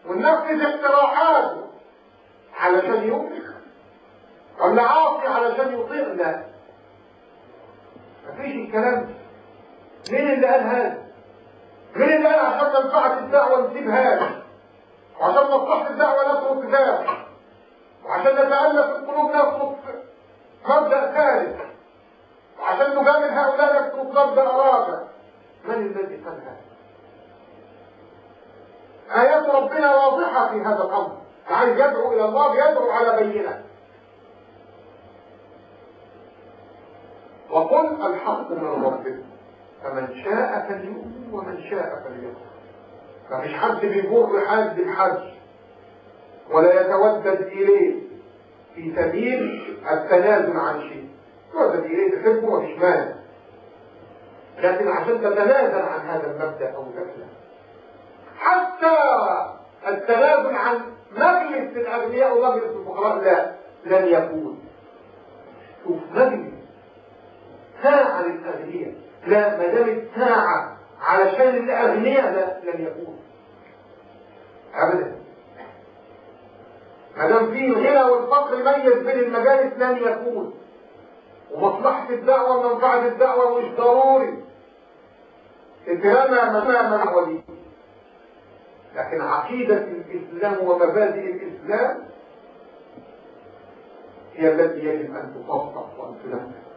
Speaker 1: وننفذ اقتراحاته علشان يؤمن. ولا عاصي علشان يطيعنا مفيش الكلام. ده مين اللي قال هذا؟ مين اللي قال عشان منفعة الدعوة نسيبها له؟ وعشان مصلحة الدعوة نترك ذلك وعشان نتألف القلوب نترك مبدأ ثالث. وعشان نجامل هؤلاء نترك مبدأ رابع. من الذي قال هذا؟ آيات ربنا واضحة في هذا الأمر. عايز يدعو إلى الله يدعو على بينة. وقل الحق من ربكم فمن شاء فليؤمن ومن شاء فليكفر. مفيش حد بيجر حد بالحج ولا يتودد إليه في سبيل التنازل عن شيء. تودد إليه تحبه مفيش مانع لكن عشان تتنازل عن هذا المبدأ أو تكلم حتى التنازل عن مجلس الأغنياء ومجلس الفقراء لا لن يكون. شوف مجلس ساعة للأغنياء لا ما دام الساعة علشان الأغنياء لا لن يكون أبدا. ما دام في الغنى والفقر ميز بين المجالس لن يكون ومصلحة الدعوة ومنفعة الدعوة مش ضروري. اتهامها مسامة ولي لكن عقيدة الإسلام ومبادئ الإسلام هي التي يجب أن تطبق وأن تنفذ.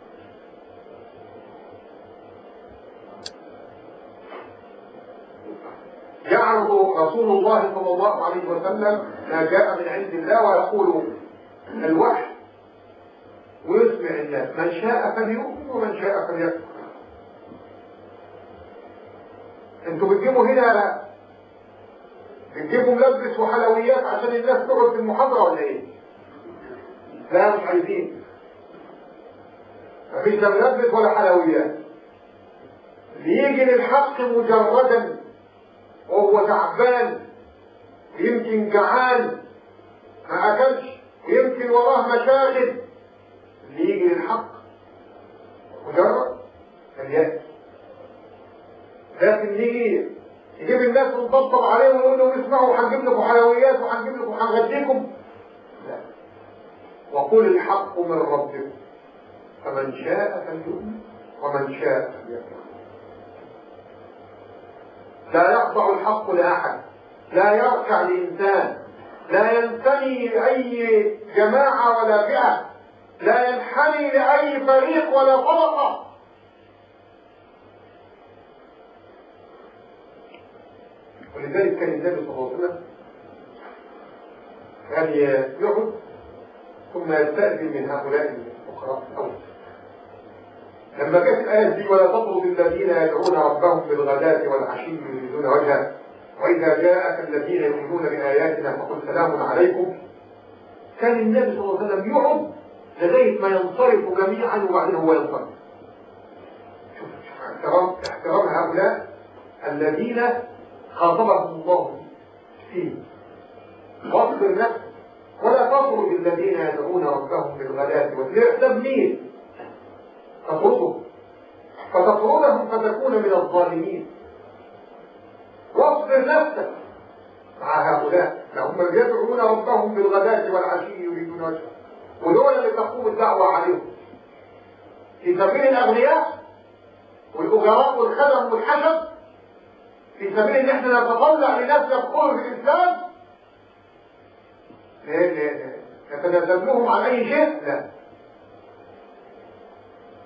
Speaker 1: يعرض رسول الله صلى الله عليه وسلم ما جاء من عند الله ويقول الوحي ويسمع الناس. من شاء فليؤمن ومن شاء فليكفر. أنتوا بتجيبوا هنا بتجيبوا ملبس وحلويات عشان الناس تقعد في المحاضرة ولا إيه؟ لا مش عايزين. مفيش لا منبت ولا حلويات. اللي يجي للحق مجردا. وهو تعبان يمكن جعان ما أكلش ويمكن وراه مشاغل اللي يجي للحق مجرد فليأتي لكن يجي يجيب الناس ونطبطب عليهم ويقول لهم اسمعوا هنجيب لكم حلويات وهنجيب لكم هنغديكم لا. وقل الحق من ربكم فمن شاء فليؤمن ومن شاء فليكفر لا يخضع الحق لأحد لا يركع لإنسان لا ينتمي لأي جماعة ولا فئة لا ينحني لأي فريق ولا طبقه ولذلك كان النبي صلى الله عليه وسلم كان يقعد ثم يستأذن من هؤلاء الفقراء؟ الأول لما جت الآية دي ولا تطرد الذين يدعون ربهم بالغداة والعشي يريدون وجهه وإذا جاءك الذين يؤمنون بآياتنا فقل سلام عليكم. كان النبي صلى الله عليه وسلم يقعد لغاية ما ينصرف جميعا وبعدين هو ينصرف. شوف احترام احترام هؤلاء الذين خاطبهم الله فيه. واصبر نفسك. ولا تطرد الذين يدعون ربهم بالغداة والعشي. مين؟ تطردهم فتطردهم فتكون من الظالمين. واصبر نفسك. مع هؤلاء لهم يدعون ربهم بالغداة والعشي يريدون وجهه. ودول اللي تقوم الدعوة عليهم. في سبيل الأغنياء والأجراء والخدم والحشد في سبيل إن إحنا نتطلع لناس يدخلوا في الاسلام نتنازل عن أي شيء؟ لا.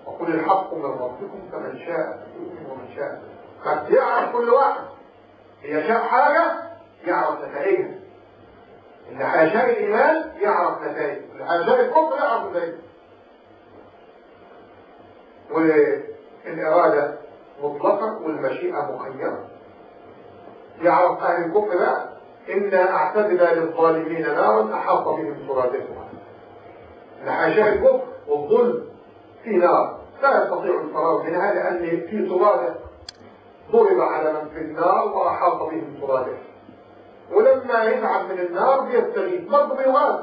Speaker 1: وقل الحق من ربكم فمن شاء فليؤمن ومن شاء قد يعرف كل واحد. هي شاء حاجة يعرف نتائجها. اللي هيشاء الإيمان يعرف نتائجه اللي هيشاء الكفر يعرف نتائجه والإرادة مطلقة والمشيئة مخيرة. يعرف أهل الكفر بقى إنا أعتدنا للظالمين نارا أحاط بهم سرادقها. لحاشاء الكفر والظلم في نار. لا يستطيع الفرار منها لأن في سرادق ضرب على من في النار وأحاط بهم سرادق ولما يتعب من النار بيستغيث برضه بيغاث.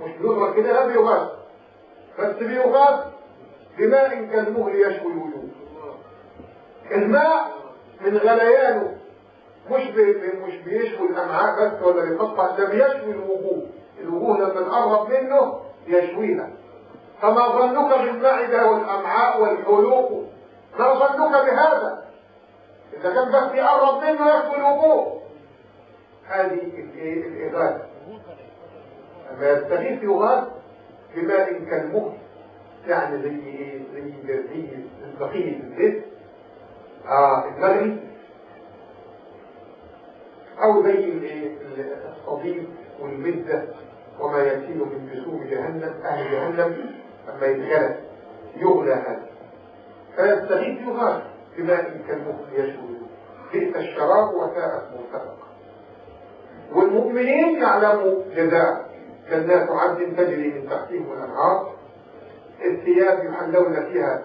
Speaker 1: مش بيضرب كده لا بيغاث. بس بيغاث بماء كالمهل يشوي الوجوه الماء من غليانه. مش مش بيشوي الأمعاء بس ولا بيقطع ده بيشوي الوجوه. الوجوه لما تقرب منه يشويها. فما ظنك بالمعدة والأمعاء والحلوق. ما ظنك بهذا؟ إذا كان بس يقرب منه يشوي الوجوه هذه الإغاثة. لما يستغيث يغاث بماء كالمهل يعني زي إيه زي زي بقيه الزيت آه المغري. أو زي الصديق والمدة وما يأتيه من جسوم جهنم أهل جهنم. لما يتغلى يغلى هذا فيستغيث يغاث بماء كالمخ يشوي بئس الشراب وساءت مرتفقة. والمؤمنين يعلموا جزاء جنات عدن تجري من تحتهم الأنهار. الثياب يحلون فيها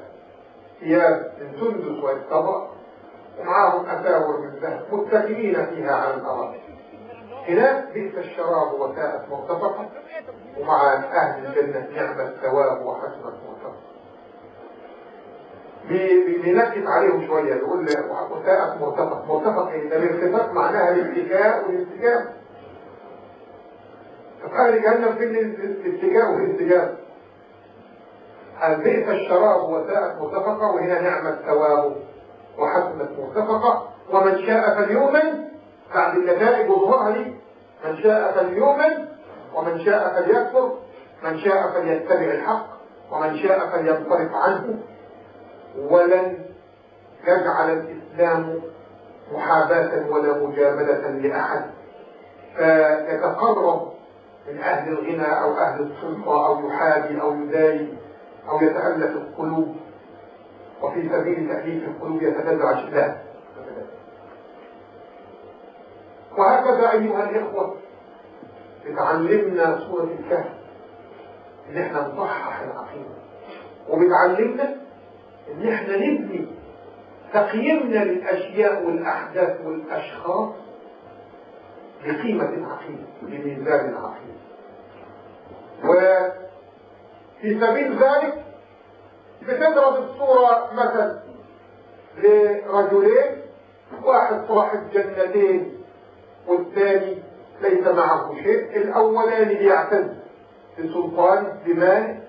Speaker 1: ثياب من سندس واستبرق ومعاهم أساور من ذهب متكئين فيها على الأراضي هناك بئس الشراب وساءت مرتفقة. ومع أهل الجنة نعم الثواب وحسنت مرتفقة بنكت عليهم شوية يقول وساءت مرتفق مرتفق إيه؟ الارتفاق معناها الاتكاء والاستجابة فأهل جهنم في الاتكاء والاستجابة بئس الشراب وساءت مرتفقة وهنا نعم الثواب وحسنت مرتفقة ومن شاء فليؤمن بعد النتائج وظهورها من شاء فليؤمن ومن شاء فليكفر من شاء فليتبع الحق ومن شاء فلينصرف عنه. ولن يجعل الإسلام محاباة ولا مجاملة لأحد. فيتقرب من أهل الغنى أو أهل السلطة أو يحابي أو يداري أو يتألف القلوب. وفي سبيل تأليف القلوب يتدلع الشباب وهكذا أيها الإخوة تعلمنا سورة الكهف إن إحنا نصحح العقيدة. وبتعلمنا إن إحنا نبني تقييمنا للأشياء والأحداث والأشخاص بقيمة العقيدة بميزان العقيدة. وفي سبيل ذلك بتضرب الصورة مثلا لرجلين واحد صاحب جنتين والثاني ليس معه شيء الاولاني بيعتز بسلطان بمال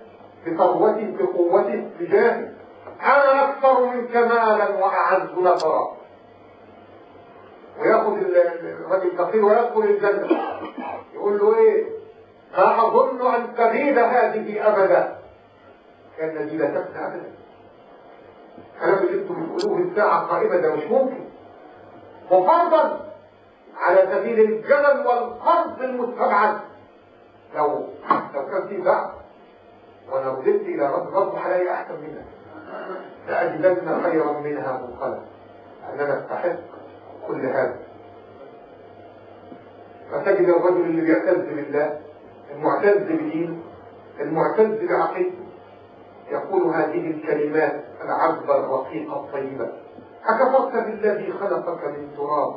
Speaker 1: بثروته بقوته بجاهه أنا أكثر منك مالا وأعز نفرا. ويأخذ الرجل الفقير ويدخل الجنة. يقول له إيه؟ ما أظن أن تغيب هذه أبدا. كأن دي لا تفنى أبدا. الكلام اللي أنتم بتقولوه الساعة قائمة ده مش ممكن. وفرضا على سبيل الجدل والقرض المستبعد. لو لو كان في بعض وأنا رددت إلى رب رب حلاقي أحسن منها لأجدن خيرا منها منقلب. اننا نستحق كل هذا. فتجد الرجل اللي بيعتز بالله المعتز بدينه المعتز بعقيدته. يقول هذه الكلمات العذبة الرقيقة الطيبة. أكفرت بالذي خلقك من تراب.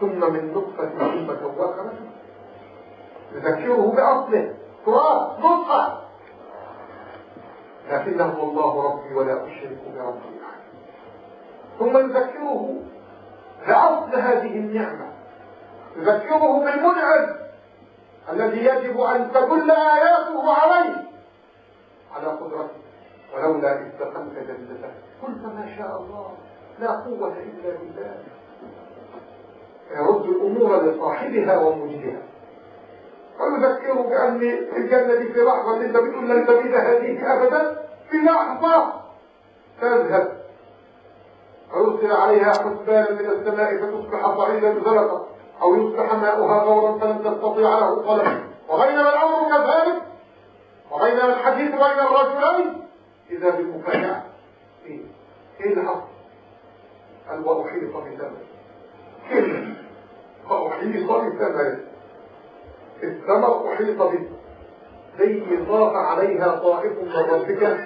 Speaker 1: ثم من نطفة ثم سواك رجلا يذكره بأصله. تراب نطفة. لكنه الله ربي ولا أشرك بربي أحد ثم يذكره بأصل هذه النعمة. يذكره بالمنعم الذي يجب أن تدل آياته عليه. على قدرته. ولولا إذ دخلت جنتك. قلت ما شاء الله. لا قوة إلا بالله. يرد الأمور لصاحبها وموجدها. ويذكره بأن الجنة دي في لحظة أنت بتقول لن تبيد هذه أبدا في لحظة تذهب. ويرسل عليها حسبانا من السماء فتصبح صعيدا زلقا أو يصبح ماؤها غورا فلن تستطيع له طلبا وبينما الأمر كذلك. وبينما الحديث بين الرجلين. إذا بالمفاجأة إيه؟ اللي حصل؟ قال وأحيط وأحيط بثمن. الثمر أحيط به زي ضاف عليها طائف من ربك.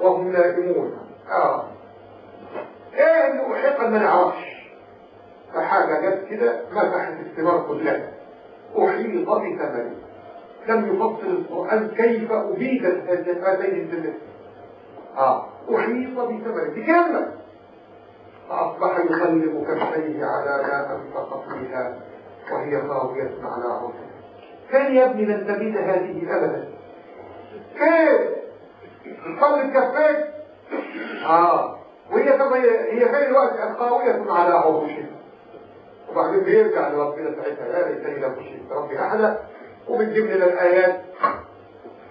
Speaker 1: وهم نائمون. آه. إيه اللي أحيط ما نعرفش فحاجة جت كده مسحت الثمار كلها أحيط بثمن. لم يفصل القرآن كيف أبيدت هاتين الثمار آه. أحيط بثمن. دي فأصبح يقلب كفيه على ما أنفق فيها وهي خاوية على عرشها كان يا ابني لن تبيد هذه أبدا. كيف؟ تقلب كفيك آه. وهي طب هي فين الوقت خاوية على عرشها وبعدين بيرجع لربنا ساعتها يا ليتني لم أشرك بربي أحدا. وبتجيب لنا الآيات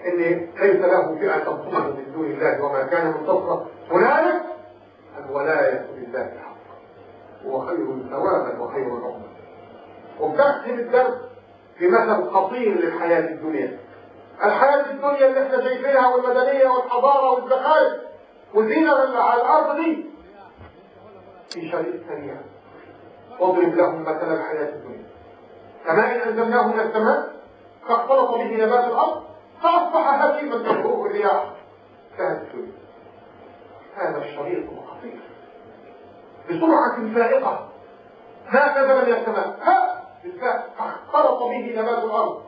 Speaker 1: إن ليس له فئة تنصره من دون الله وما كان منتصرا هنالك الولايه لله حق هو خير ثوابا وخير عقبا وبتختم الدرس بمثل خطير للحياة الدنيا. الحياة الدنيا اللي إحنا شايفينها والمدنية والحضارة والزخارف والزينه على الأرض دي. في شريط سريع واضرب لهم مثل الحياة الدنيا. كماء أنزلناه من السماء فاختلط به نبات الأرض فأصبح هشيما تدعوه الرياح. الدنيا. هذا الشريط خطير بسرعة فائقة. ما نزل من السماء ها! بالفعل. اختلط به نبات الأرض.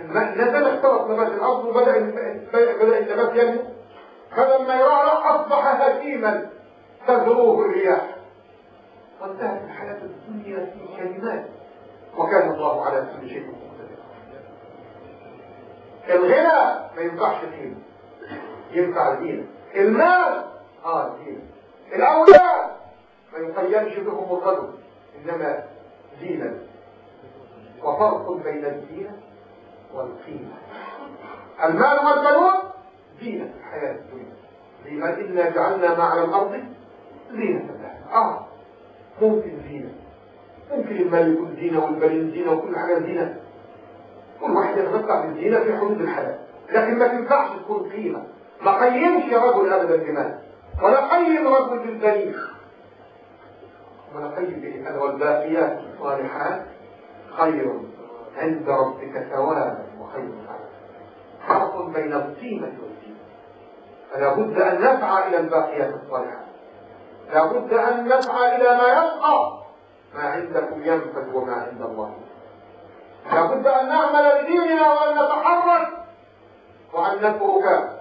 Speaker 1: نزل اختلط نبات الأرض وبدأ بدأ النبات ينمو فلما يرى أصبح هشيما تذروه الرياح. وانتهت الحياة الدنيا في كلمات. وكان الله على كل شيء مقتدر الغنى ما ينفعش فيه. ينفع الدين المال آه الدين الاولاد ما يقيمش بهم الرجل إنما دينا. وفرق بين الدين والقيمة. المال والبنون زينة الحياة الدنيا. لما إنا جعلنا ما على الأرض زينة لها آه ممكن زينة ممكن المال يكون زينة والبنين زينة وكل حاجة زينة كل واحد يتمتع بالزينة في حدود الحلال لكن ما تنفعش تكون قيمة. ما قيمش يا رجل أبدا بمال ولا قيم رجل بالبنين ولا قيم به والباقيات الصالحات خير عند ربك ثوابا وخير فرق بين القيمة والقيمة. فلا بد أن نسعى إلى الباقيات الصالحات. لا بد أن نسعى إلى ما يبقى. ما عندكم ينفد وما عند الله. لا بد أن نعمل لديننا وأن نتحرك وأن نترك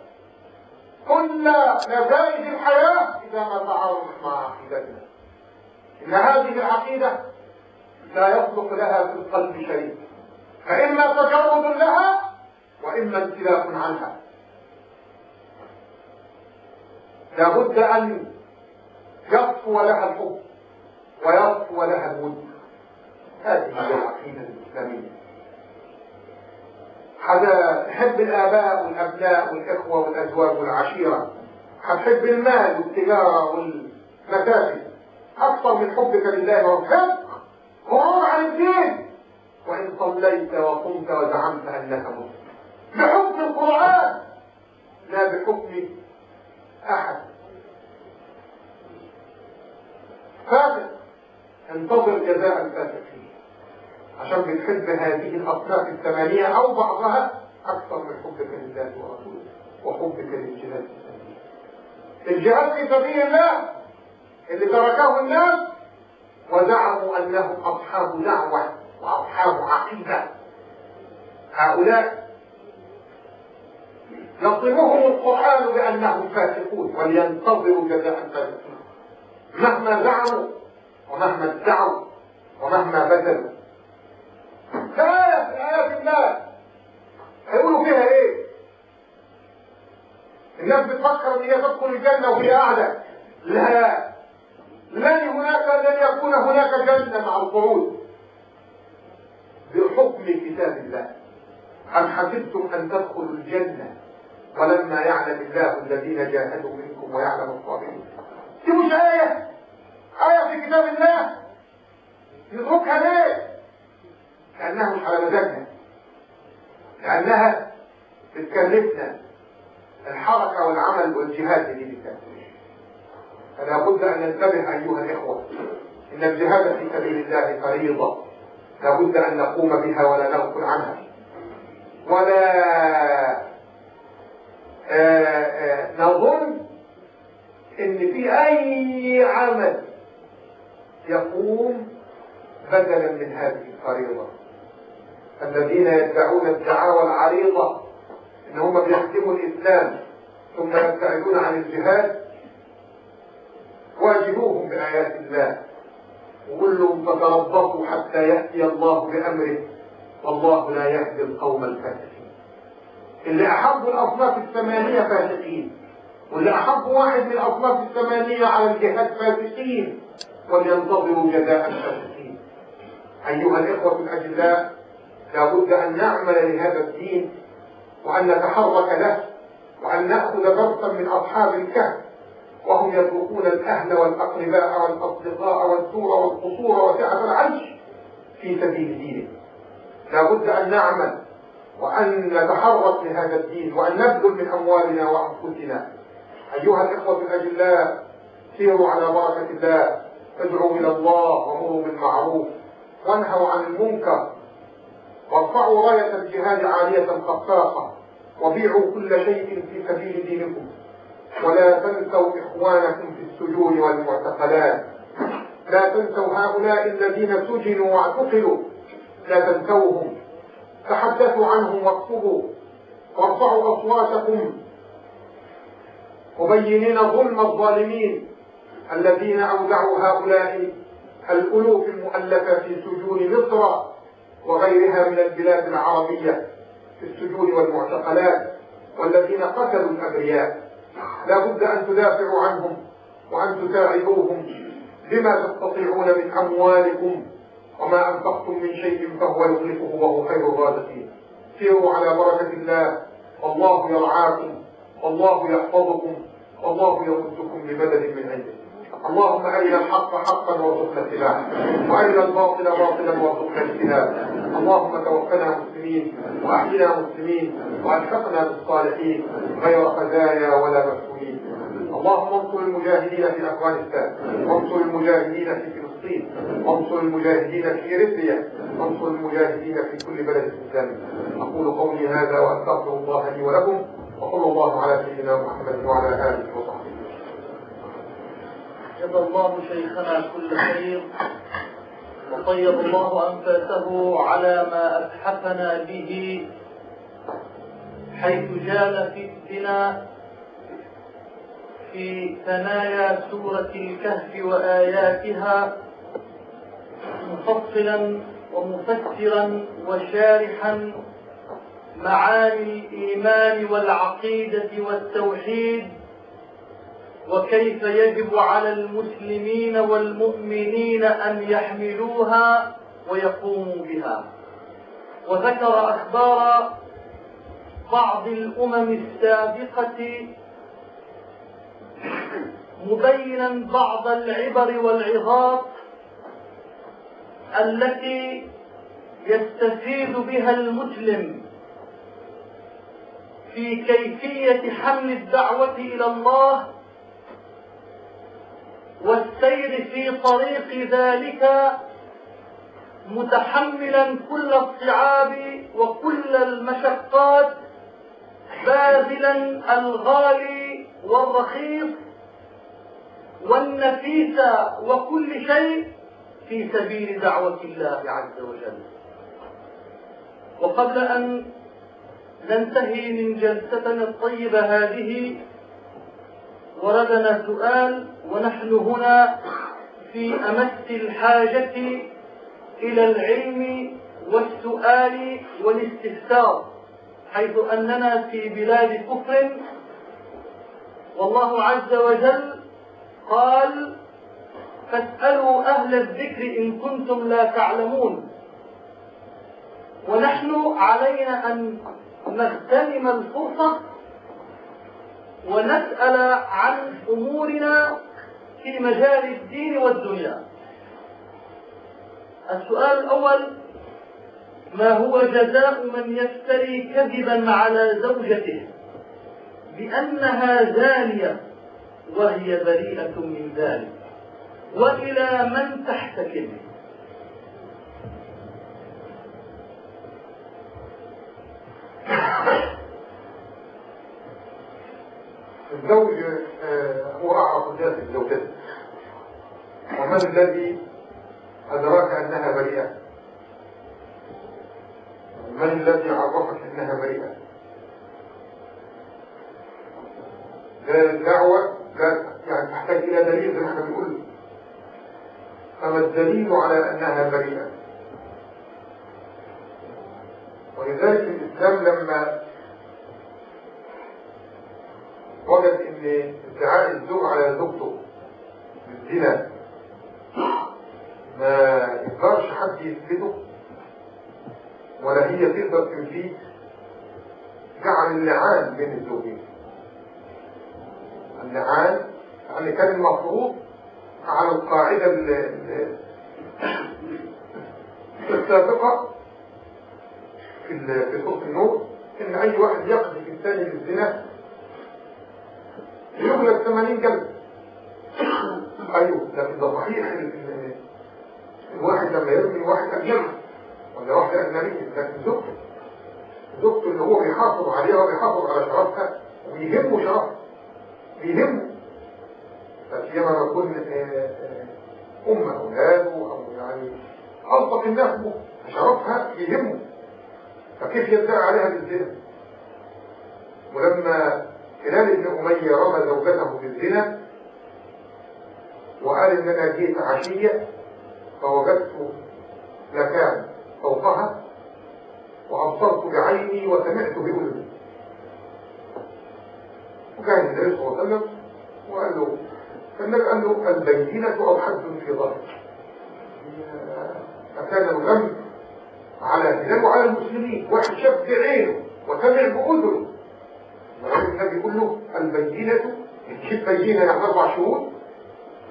Speaker 1: كل نتائج الحياة إذا ما تعارضت مع عقيدتنا. إن هذه العقيدة لا يصلح لها في القلب شيء. فإما تجرد لها وإما امتلاك عنها. لابد أن يصفو لها الحب ويصفو لها الود. هذه هي العقيدة الإسلامية. حدا تحب الآباء والأبناء والإخوة والأزواج والعشيرة. حتحب المال والتجارة والمكاسب أكثر من حبك لله والحب غرور عن الدين. وإن صليت وصمت وزعمت أنك مسلم بحكم القرآن. لا بحكم أحد. فاسق انتظر جزاء الفاسقين. عشان بتحب هذه الأصناف الثمانية أو بعضها أكثر من حبك لله ورسوله وحبك للجهاد في سبيل الجهاد في سبيل الله اللي تركه الناس وزعموا أنهم أصحاب دعوة وأصحاب عقيدة. هؤلاء يصفهم القرآن بأنهم فاسقون ولينتظروا جزاء الفاسقين مهما زعموا ومهما ادعوا ومهما بذلوا الله هيقولوا فيها إيه؟ الناس بتفكر إن هي تدخل الجنة وهي قاعدة. لا. لن هناك لن يكون هناك جنة مع الخروج بحكم كتاب الله. أم حسبتم أن تدخلوا الجنة ولما يعلم الله الذين جاهدوا منكم ويعلم الصابرين؟ دي مش آية. آية في كتاب الله. نتركها ليه؟ لأنها مش على مزاجنا. لأنها بتكلفنا الحركة والعمل والجهاد اللي بتكلفنا فلا بد أن ننتبه أيها الإخوة إن الجهاد في سبيل الله فريضة. لا بد أن نقوم بها ولا نغفل عنها. ولا آآ آآ نظن إن في أي عمل يقوم بدلا من هذه الفريضة. الذين يدعون الدعاوى العريضة إن هم بيخدموا الإسلام ثم يبتعدون عن الجهاد واجهوهم بآيات الله. وقل لهم فتربصوا حتى يأتي الله بأمره والله لا يهدي القوم الفاسقين. اللي احبوا الأصناف الثمانيه فاسقين واللي أحب واحد من الأصناف الثمانيه على الجهاد فاسقين ولينتظروا جزاء الفاسقين. أيها الإخوة الاجلاء لابد أن نعمل لهذا الدين وأن نتحرك له وأن نأخذ درسا من أصحاب الكهف وهم يتركون الأهل والأقرباء والأصدقاء والسور والقصور وسعة العيش في سبيل دينه. لابد أن نعمل وأن نتحرك لهذا الدين وأن نبذل من أموالنا وأنفسنا. أيها الإخوة الأجلاء سيروا على بركة الله ادعوا إلى الله وأمروا بالمعروف وانهوا عن المنكر وارفعوا راية الجهاد عالية خفاقة. وبيعوا كل شيء في سبيل دينكم. ولا تنسوا إخوانكم في السجون والمعتقلات. لا تنسوا هؤلاء الذين سجنوا واعتقلوا. لا تنسوهم. تحدثوا عنهم واكتبوا. وارفعوا أصواتكم. مبينين ظلم الظالمين الذين أودعوا هؤلاء الألوف المؤلفة في سجون مصر. وغيرها من البلاد العربية في السجون والمعتقلات والذين قتلوا الأبرياء. لا بد أن تدافعوا عنهم وأن تساعدوهم. بما تستطيعون من أموالكم وما أنفقتم من شيء فهو يخلفه وهو خير الرازقين. سيروا على بركة الله. والله يرعاكم. والله يحفظكم. والله يمدكم بمدد من عنده اللهم أرنا الحق حقا وارزقنا اتباعه. وأرنا الباطل باطلا وارزقنا اجتنابه. اللهم توفنا مسلمين وأحينا مسلمين وألحقنا بالصالحين غير خزايا ولا مفتونين اللهم انصر المجاهدين في أفغانستان وانصر المجاهدين في فلسطين وانصر المجاهدين في إريتريا وانصر المجاهدين في كل بلد إسلامي. أقول قولي هذا وأستغفر الله لي ولكم وصلى الله على سيدنا محمد وعلى آله وصحبه.
Speaker 2: جزا الله شيخنا كل خير. وطيب الله أنفاسه على ما اتحفنا به حيث جال في الزنا في ثنايا سورة الكهف وآياتها مفصلا ومفسرا وشارحا معاني الإيمان والعقيدة والتوحيد وكيف يجب على المسلمين والمؤمنين أن يحملوها ويقوموا بها. وذكر أخبار بعض الأمم السابقة مبينا بعض العبر والعظات التي يستفيد بها المسلم في كيفية حمل الدعوة إلى الله والسير في طريق ذلك متحملا كل الصعاب وكل المشقات باذلا الغالي والرخيص والنفيس وكل شيء في سبيل دعوة الله عز وجل. وقبل أن ننتهي من جلستنا الطيبة هذه وردنا سؤال ونحن هنا في أمس الحاجة إلى العلم والسؤال والاستفسار حيث أننا في بلاد كفر والله عز وجل قال فاسألوا أهل الذكر إن كنتم لا تعلمون. ونحن علينا أن نغتنم الفرصة ونسأل عن أمورنا في مجال الدين والدنيا. السؤال الأول ما هو جزاء من يفتري كذبا على زوجته بأنها زانية وهي بريئة من ذلك؟ وإلى من تحتكم؟
Speaker 1: الزوج آه، هو أعرف الناس بزوجته ومن الذي أدراك أنها بريئة. من الذي عرفك أنها بريئة؟ الدعوة لا يعني تحتاج إلى دليل زي ما إحنا بنقول. فما الدليل على أنها بريئة؟ ولذلك الإسلام لما وجد إن ادعاء الزوج على زوجته بالزنا ما يقدرش حد يثبته ولا هي تقدر تنفيه. جعل اللعان بين الزوجين. اللعان يعني كان المفروض على القاعدة السابقة في سورة النور إن أي واحد يقذف الثاني بالزنا يغلق 80 جلد أيوه لكن ده صحيح. الواحد لما يرمي واحد اجنبي ولا واحدة اجنبيه لكن زوجته زوجته اللي هو بيحافظ عليها وبيحافظ على شرفها وبيهمه شرفها بيهمه. فسيما لما يكون ام أولاده أو يعني اصدق الناس شرفها بيهمه. فكيف يدعي عليها بالزنا ولما هلال بن أمية رمى زوجته بالزنا وقال إن أنا جيت عشية فوجدت مكان فوقها وأبصرت بعيني وسمعت بأذني. وكان النبي صلى الله عليه وسلم وقال له فالنبي قال له البينة أو حد في ظهر فكان الغم على هلال وعلى المسلمين واحد شاف بعينه وسمع بأذنه. النبي يقول له البينة تجيب بينة يعني أربع شهور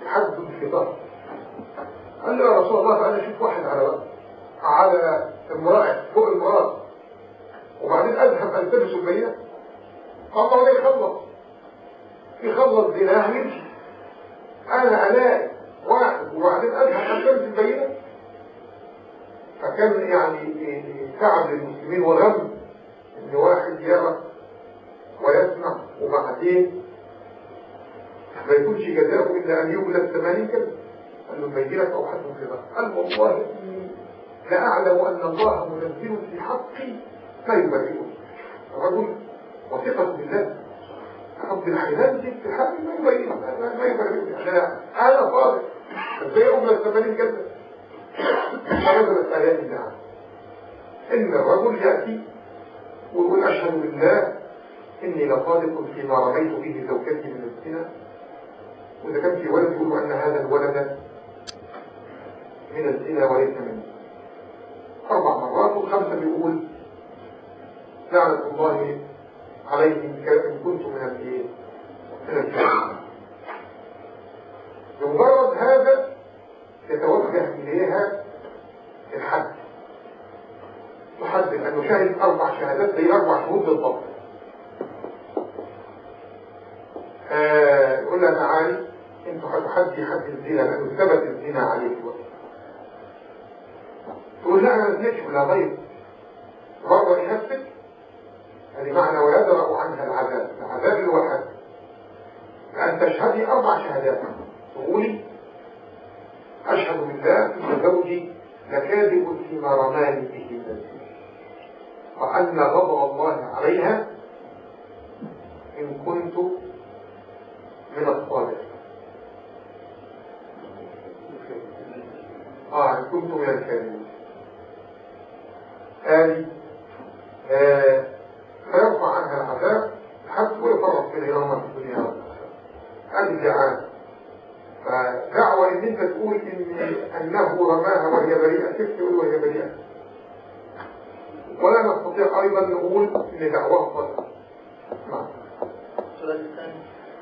Speaker 1: حد في ظهر قال له يا رسول الله أنا أشوف واحد على على امرأة فوق المرأة. وبعدين أذهب ألتبس البينة. الله ده يخلص يخلص يمشي أنا ألاقي واحد. وبعدين أذهب ألتبس البينة. فكان يعني تعب للمسلمين وغم إن واحد يرى ويسمع وبعدين ما يكونش جزاؤه إلا أن يبلغ 80 كلمه قال له بيجي لك أو حد ظهر قال والله. اني لأعلم أن الله منزل في حقي ما يبرئه الرجل وثقة بالله. رب الحلال دي في حقي ما يبرئه ما يبرئه أنا أنا صادق إزاي ابلغ 80 كلمه فنزلت ايات الله إن الرجل يأتي ويقول أشهد بالله إني لصادق فيما رميت به زوجتي من الزنا. وإذا كان في ولد يقول أن هذا الولد من الزنا وليس منه أربع مرات وخمسه بيقول لعنة الله عليهم إن كنت من الايه من بمجرد هذا يتوجه إليها الحد. تحدد انه شهد أربع شهادات زي أربع شهود بالضبط. يقول لها تعالي أنتوا هتحدي حد الزنا لأنه ثبت الزنا دلوقتي تقول لا أنا ما ولا غير برضه نفسك هذه معنى ويدرأ عنها العذاب. العذاب الواحد أن تشهدي أربع شهادات تقولي أشهد بالله أن زوجي لكاذب فيما رماني به من وأن غضب الله عليها إن كنت من الصالح آه كنت من الكاذبين. هذه آه فيرفع عنها العذاب حتى ويفرق بين يوم في الدنيا هذه دعاء فدعوة إن أنت تقول ان أنه رماها وهي بريئة كيف تقول وهي بريئة؟ ولا نستطيع أيضا نقول إن دعواه صدق نعم.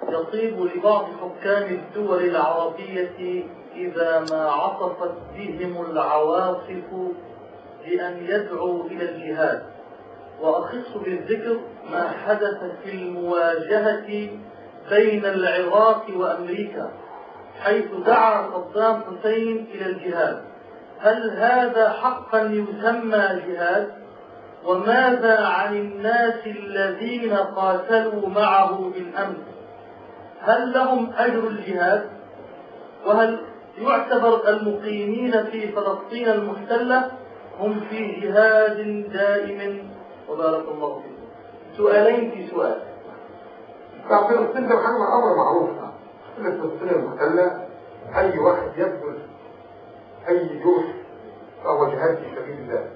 Speaker 2: يطيب لبعض حكام الدول العربية إذا ما عصفت بهم العواصف بأن يدعوا إلى الجهاد. وأخص بالذكر ما حدث في المواجهة بين العراق وأمريكا حيث دعا صدام حسين إلى الجهاد. هل هذا حقا يسمى جهاد؟ وماذا عن الناس الذين قاتلوا معه بالأمس؟ هل لهم أجر الجهاد؟ وهل يعتبر المقيمين في فلسطين المحتلة هم في جهاد دائم؟ وبارك الله فيكم. سؤالين في سؤال.
Speaker 1: فلسطين ده محمد أمر معروف. فلسطين المحتلة أي واحد يبذل أي جهد فهو جهاد في سبيل الله.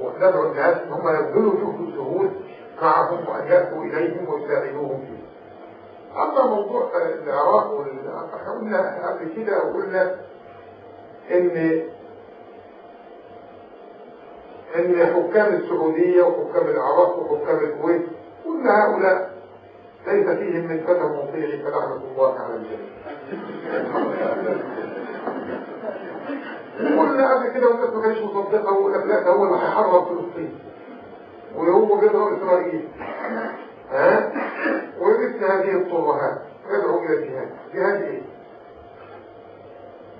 Speaker 1: وندعو الناس هم يبذلوا جهد الشهود معهم وان ياتوا إليهم ويساعدوهم فيه أما موضوع العراق قلنا قبل كده وقلنا إن إن حكام السعودية وحكام العراق وحكام الكويت كل هؤلاء ليس فيهم من فتى مطيع فلعنة الله على الجميع. قلنا قبل كده والناس ما كانش مصدقه ويقول لك لا ده هو اللي هيحرر فلسطين. وهو بيضرب إسرائيل. ها؟ ومثل هذه الطرهات يدعو إلى الجهاد. جهاد إيه؟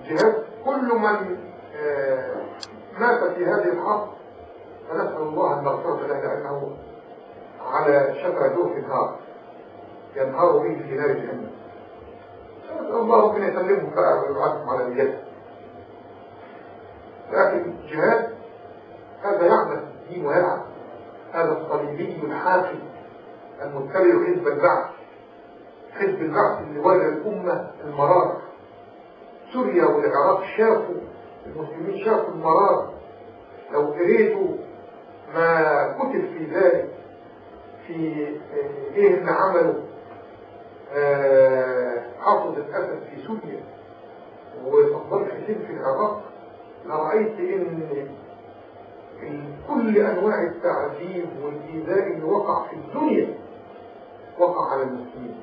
Speaker 1: جهاد كل من آه مات في هذه الحرب فنسأل الله أن نغفر له لأنه على شفا جوف نهار ينهار به في نار جهنم. الله أن يسلمه بقى ويبعثهم على اليد لكن الجهاد هذا يعمل الدين ويلعب. هذا الصليبي الحاكم. المتبع حزب البعث. حزب البعث اللي ولى الأمة المرار سوريا والعراق شافوا المسلمين شافوا المرار لو قريتوا ما كتب في ذلك في إيه اللي عمله حافظ الأسد في سوريا وصدام حسين في العراق لرأيت إن كل أنواع التعذيب والإيذاء اللي وقع في الدنيا وقع على المسلمين.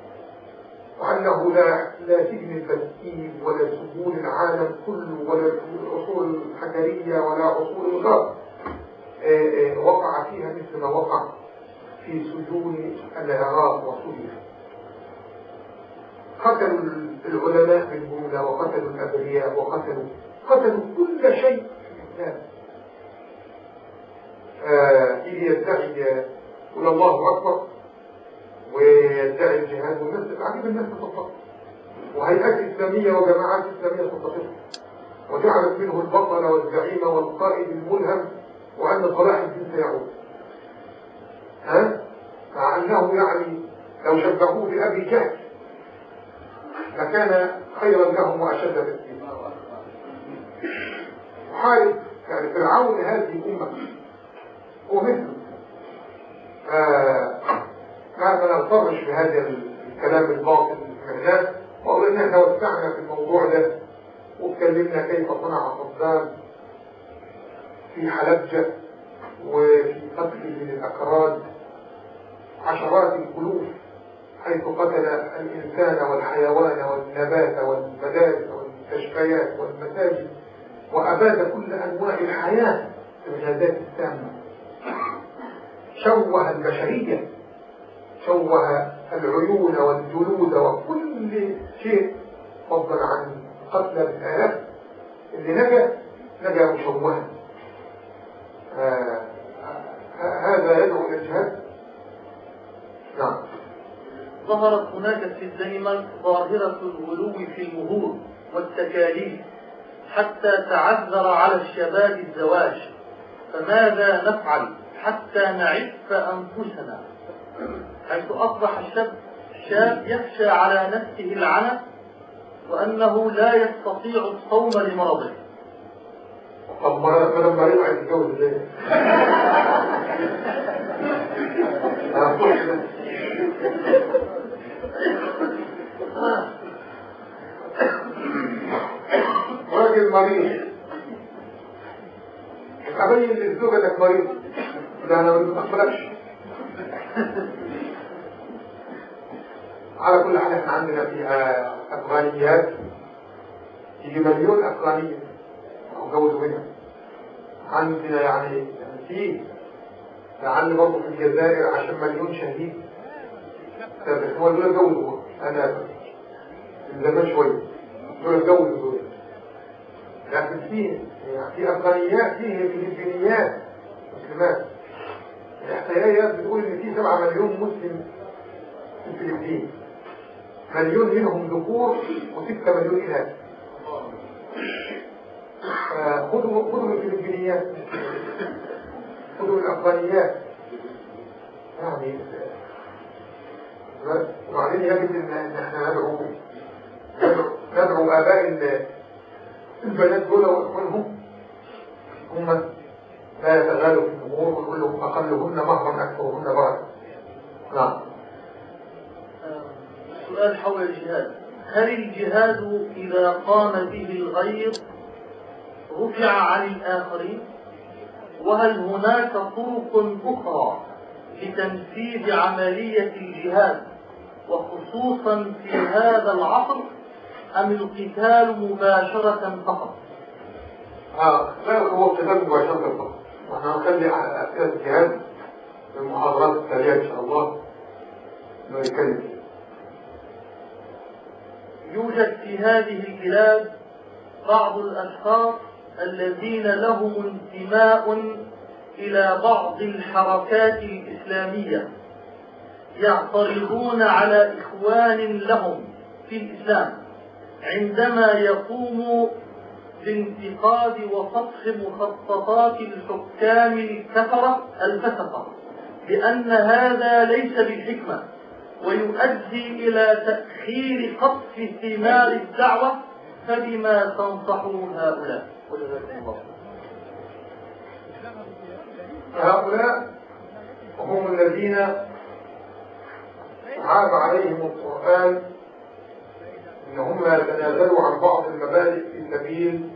Speaker 1: وأنه لا لا سجن فلسطين ولا سجون العالم كله ولا العصور الحجرية ولا عصور الغرب. وقع فيها مثل ما وقع في سجون العراق وسوريا. قتلوا العلماء بالجملة وقتلوا الأبرياء وقتلوا قتلوا كل شيء في الإسلام. إذ يدعي يقول الله أكبر. ويدعي الجهاد والناس عجيب الناس تتصدق وهيئات إسلامية وجماعات إسلامية صدقته وجعلت منه البطل والزعيم والقائد الملهم وأن صلاح الدين سيعود. ها؟ مع أنه يعني لو شبهوه بأبي جهل لكان خيرا لهم وأشد تسليما حارب يعني فرعون هذه الأمة. هو مثله. ما في هذا الكلام الباطل المهنات والله ان إحنا وسعنا في الموضوع ده واتكلمنا كيف صنع صدام في حلبجة وفي قتله للأكراد عشرات الألوف حيث قتل الإنسان والحيوان والنبات والمدارس والمستشفيات والمساجد وأباد كل أنواع الحياة في الغازات السامة شوه البشرية شوه العيون والجلود وكل شيء. فضلا عن قتل الآلاف اللي نجا نجا مشوها آه هذا يدعو إلى الجهاد. نعم.
Speaker 2: ظهرت هناك في الدنمارك ظاهرة الغلو في المهور والتكاليف حتى تعذر على الشباب الزواج. فماذا نفعل حتى نعف أنفسنا؟ حيث أصبح الشاب الشاب يخشى على نفسه العنى وأنه لا يستطيع الصوم لمرضه.
Speaker 1: طب ما عايز أتجوز ليه؟ راجل مريض. أبين للزوجة انك مريض. ده أنا ما بتقبلكش على كل حال إحنا عندنا فيها أفغانيات. يجي مليون أفغانية. وجوزوا منها. عندنا يعني في لعل برضه في الجزائر عشان مليون شهيد. بس هو دول جوزوا أنا من زمان شوية. دول جوزوا دول لكن في في أفغانيات فيه فلبينيات. مسلمات. الاحصائيات بتقول إن في 7 مليون مسلم في الفلبين. مليون منهم ذكور و6 مليون إناث. خذوا خذوا الفلبينيات. خذوا الأفغانيات. يعني وبعدين يجب إن إحنا ندعو ندعو آباء البنات دول وأخوانهم. هم لا يتغالوا في الأمور ويقول لهم أقلهن مهرا أكثرهن بركه نعم.
Speaker 2: سؤال حول الجهاد. هل الجهاد إذا قام به الغير رفع عن الآخرين؟ وهل هناك طرق أخرى لتنفيذ عملية الجهاد وخصوصا في هذا العصر أم القتال مباشرة فقط؟
Speaker 1: آه لا هو قتال مباشرة فقط. وإحنا هنخلي أسئلة الجهاد في المحاضرات التالية إن شاء الله. فيها
Speaker 2: يوجد في هذه البلاد بعض الأشخاص الذين لهم انتماء إلى بعض الحركات الإسلامية يعترضون على إخوان لهم في الإسلام عندما يقوموا بانتقاد وسطح مخططات الحكام الكفرة الفسقة لأن هذا ليس بالحكمة. ويؤدي إلى تأخير قطف ثمار الدعوة فبما تنصحون هؤلاء؟
Speaker 1: هؤلاء هم الذين عاب عليهم القرآن إن هم يتنازلوا عن بعض المبادئ في سبيل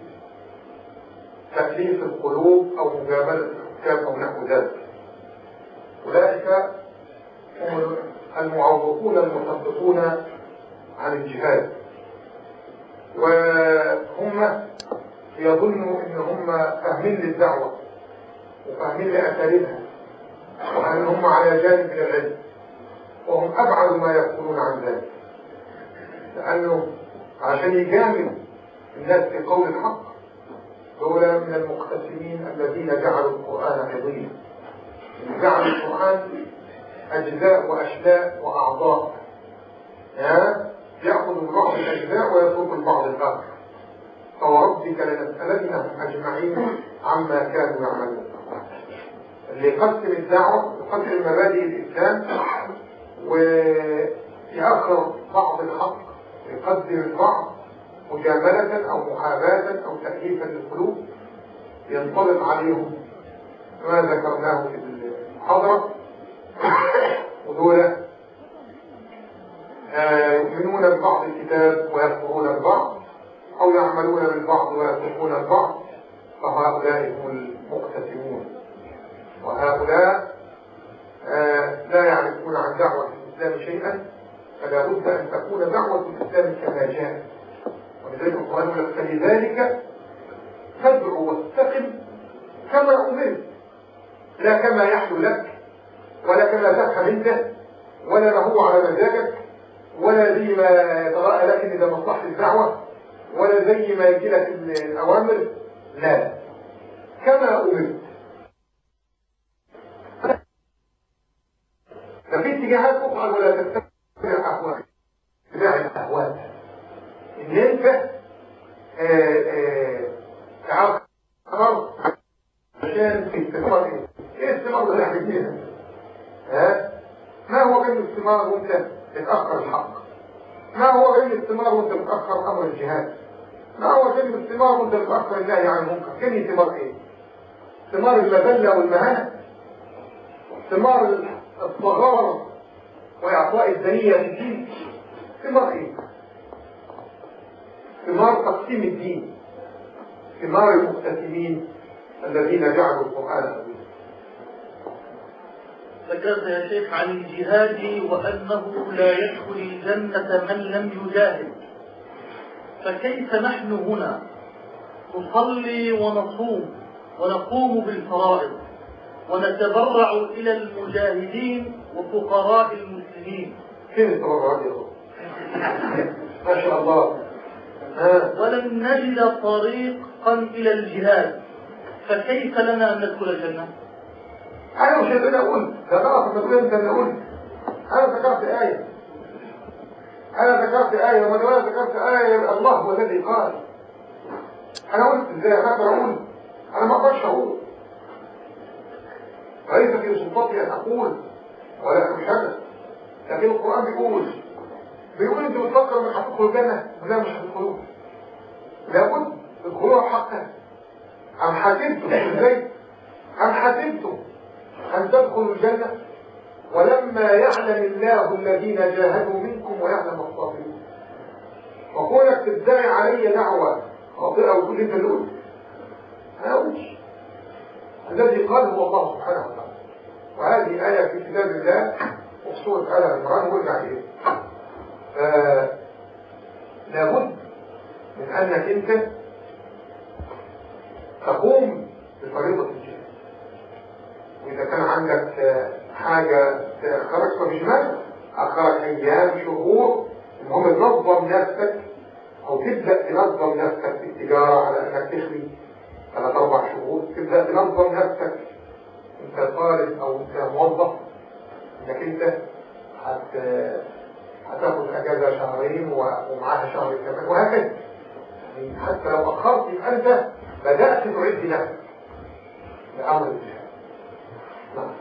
Speaker 1: تأليف القلوب أو مجاملة الحكام أو نحو ذلك. أولئك هم المعوقون المثبطون عن الجهاد. وهم يظنوا ان هم فاهمين للدعوة وفاهمين لأساليبها وأن هم على جانب من العلم وهم أبعد ما يقولون عن ذلك. لأنه عشان يجامل الناس في قول الحق دول من المقتسمين الذين جعلوا القرآن عظيما. جعلوا القرآن أجزاء وأشلاء وأعضاء. يأخذ من بعض الأجزاء ويترك من بعض الآخر فوربك لنسألنهم أجمعين عما كانوا يعملون. اللي يقسم الدعوة يقسم مبادئ الإسلام ويأخر بعض الحق يقدم البعض مجاملة أو محاباة أو تأليفا للقلوب. ينطلق عليهم ما ذكرناه في المحاضرة ودول يؤمنون ببعض الكتاب ويكفرون ببعض أو يعملون بالبعض ويتركون البعض فهؤلاء هم المقتسمون. وهؤلاء آه، لا يعرفون عن دعوة الإسلام شيئا فلا بد أن تكون دعوة الإسلام كما جاء. ولذلك القرآن يقول فلذلك تدعو واستقم كما أمرت لا كما يحلو لك. ولا كما تفهم انت ولا ما هو على مزاجك ولا زي ما يتراءى لك ده مصلحه الدعوة ولا زي ما يجي لك الأوامر لا كما أمرت ففي اتجاهات أخرى ولا تتبع الاهواء اتباع الاهواء إن أنت تعرف عشان استثمار إيه؟ استثمار اللي إحنا؟ ها؟ ما هو علم الاستثمار وانت تتأخر الحق؟ ما هو علم الاستثمار وانت بتاخر أمر الجهاد؟ ما هو علم الاستثمار وانت بتاخر النهي عن المنكر؟ كان ثمار إيه؟ ثمار المذلة والمهانة؟ ثمار الصغار وإعطاء الدنيه للدين؟ ثمار إيه؟ ثمار تقسيم الدين ثمار المقتسمين الذين جعلوا القرآن أبيض
Speaker 2: ذكرت يا شيخ عن الجهاد وأنه لا يدخل الجنة من لم يجاهد. فكيف نحن هنا؟ نصلي ونصوم ونقوم بالفرائض ونتبرع إلى المجاهدين وفقراء المسلمين.
Speaker 1: يا ما شاء الله.
Speaker 2: ولم نجد طريقا إلى الجهاد. فكيف لنا أن ندخل الجنة؟
Speaker 1: أنا مش هقدر أقول. ده تعرف تقول أنت اللي قلت أنا ذكرت آية. أنا ذكرت آية. ومن أنا ذكرت آية الله هو الذي قال. أنا قلت إزاي؟ أنا أقدر أقول. أنا ما أقدرش أقول. ليس في سلطتي أن أقول؟ ولا أشهد لكن القرآن بيقول. بيقول أنت بتفكر من هتدخل الجنة ولا مش هتدخلوها لابد تدخلوها حقا. أم حسبتم إزاي؟ أم حسبتم؟ أن تدخلوا الجنة ولما يعلم الله الذين جاهدوا منكم ويعلم الصابرين. وكونك تدعي علي دعوة. خاطئة وتقول انت اللي قلت أنا الذي قال هو الله سبحانه وتعالى. وهذه آية في كتاب الله وفي سورة آل عمران وارجع إليه لابد من أنك أنت تقوم بفريضة الجهاد. وإذا كان عندك حاجة تأخرك فمش مانع أخرك أيام شهور المهم تنظم نفسك أو تبدأ تنظم نفسك في التجارة على أنك تخلي ثلاث أربع شهور تبدأ تنظم نفسك. أنت طالب أو أنت موظف إنك أنت هت هتاخد أجازة شهرين ومعاها شهر كمان وهكذا. يعني حتى لو أخرت يبقى أنت بدأت تعد نفسك لأمر الجهاد. Thank you.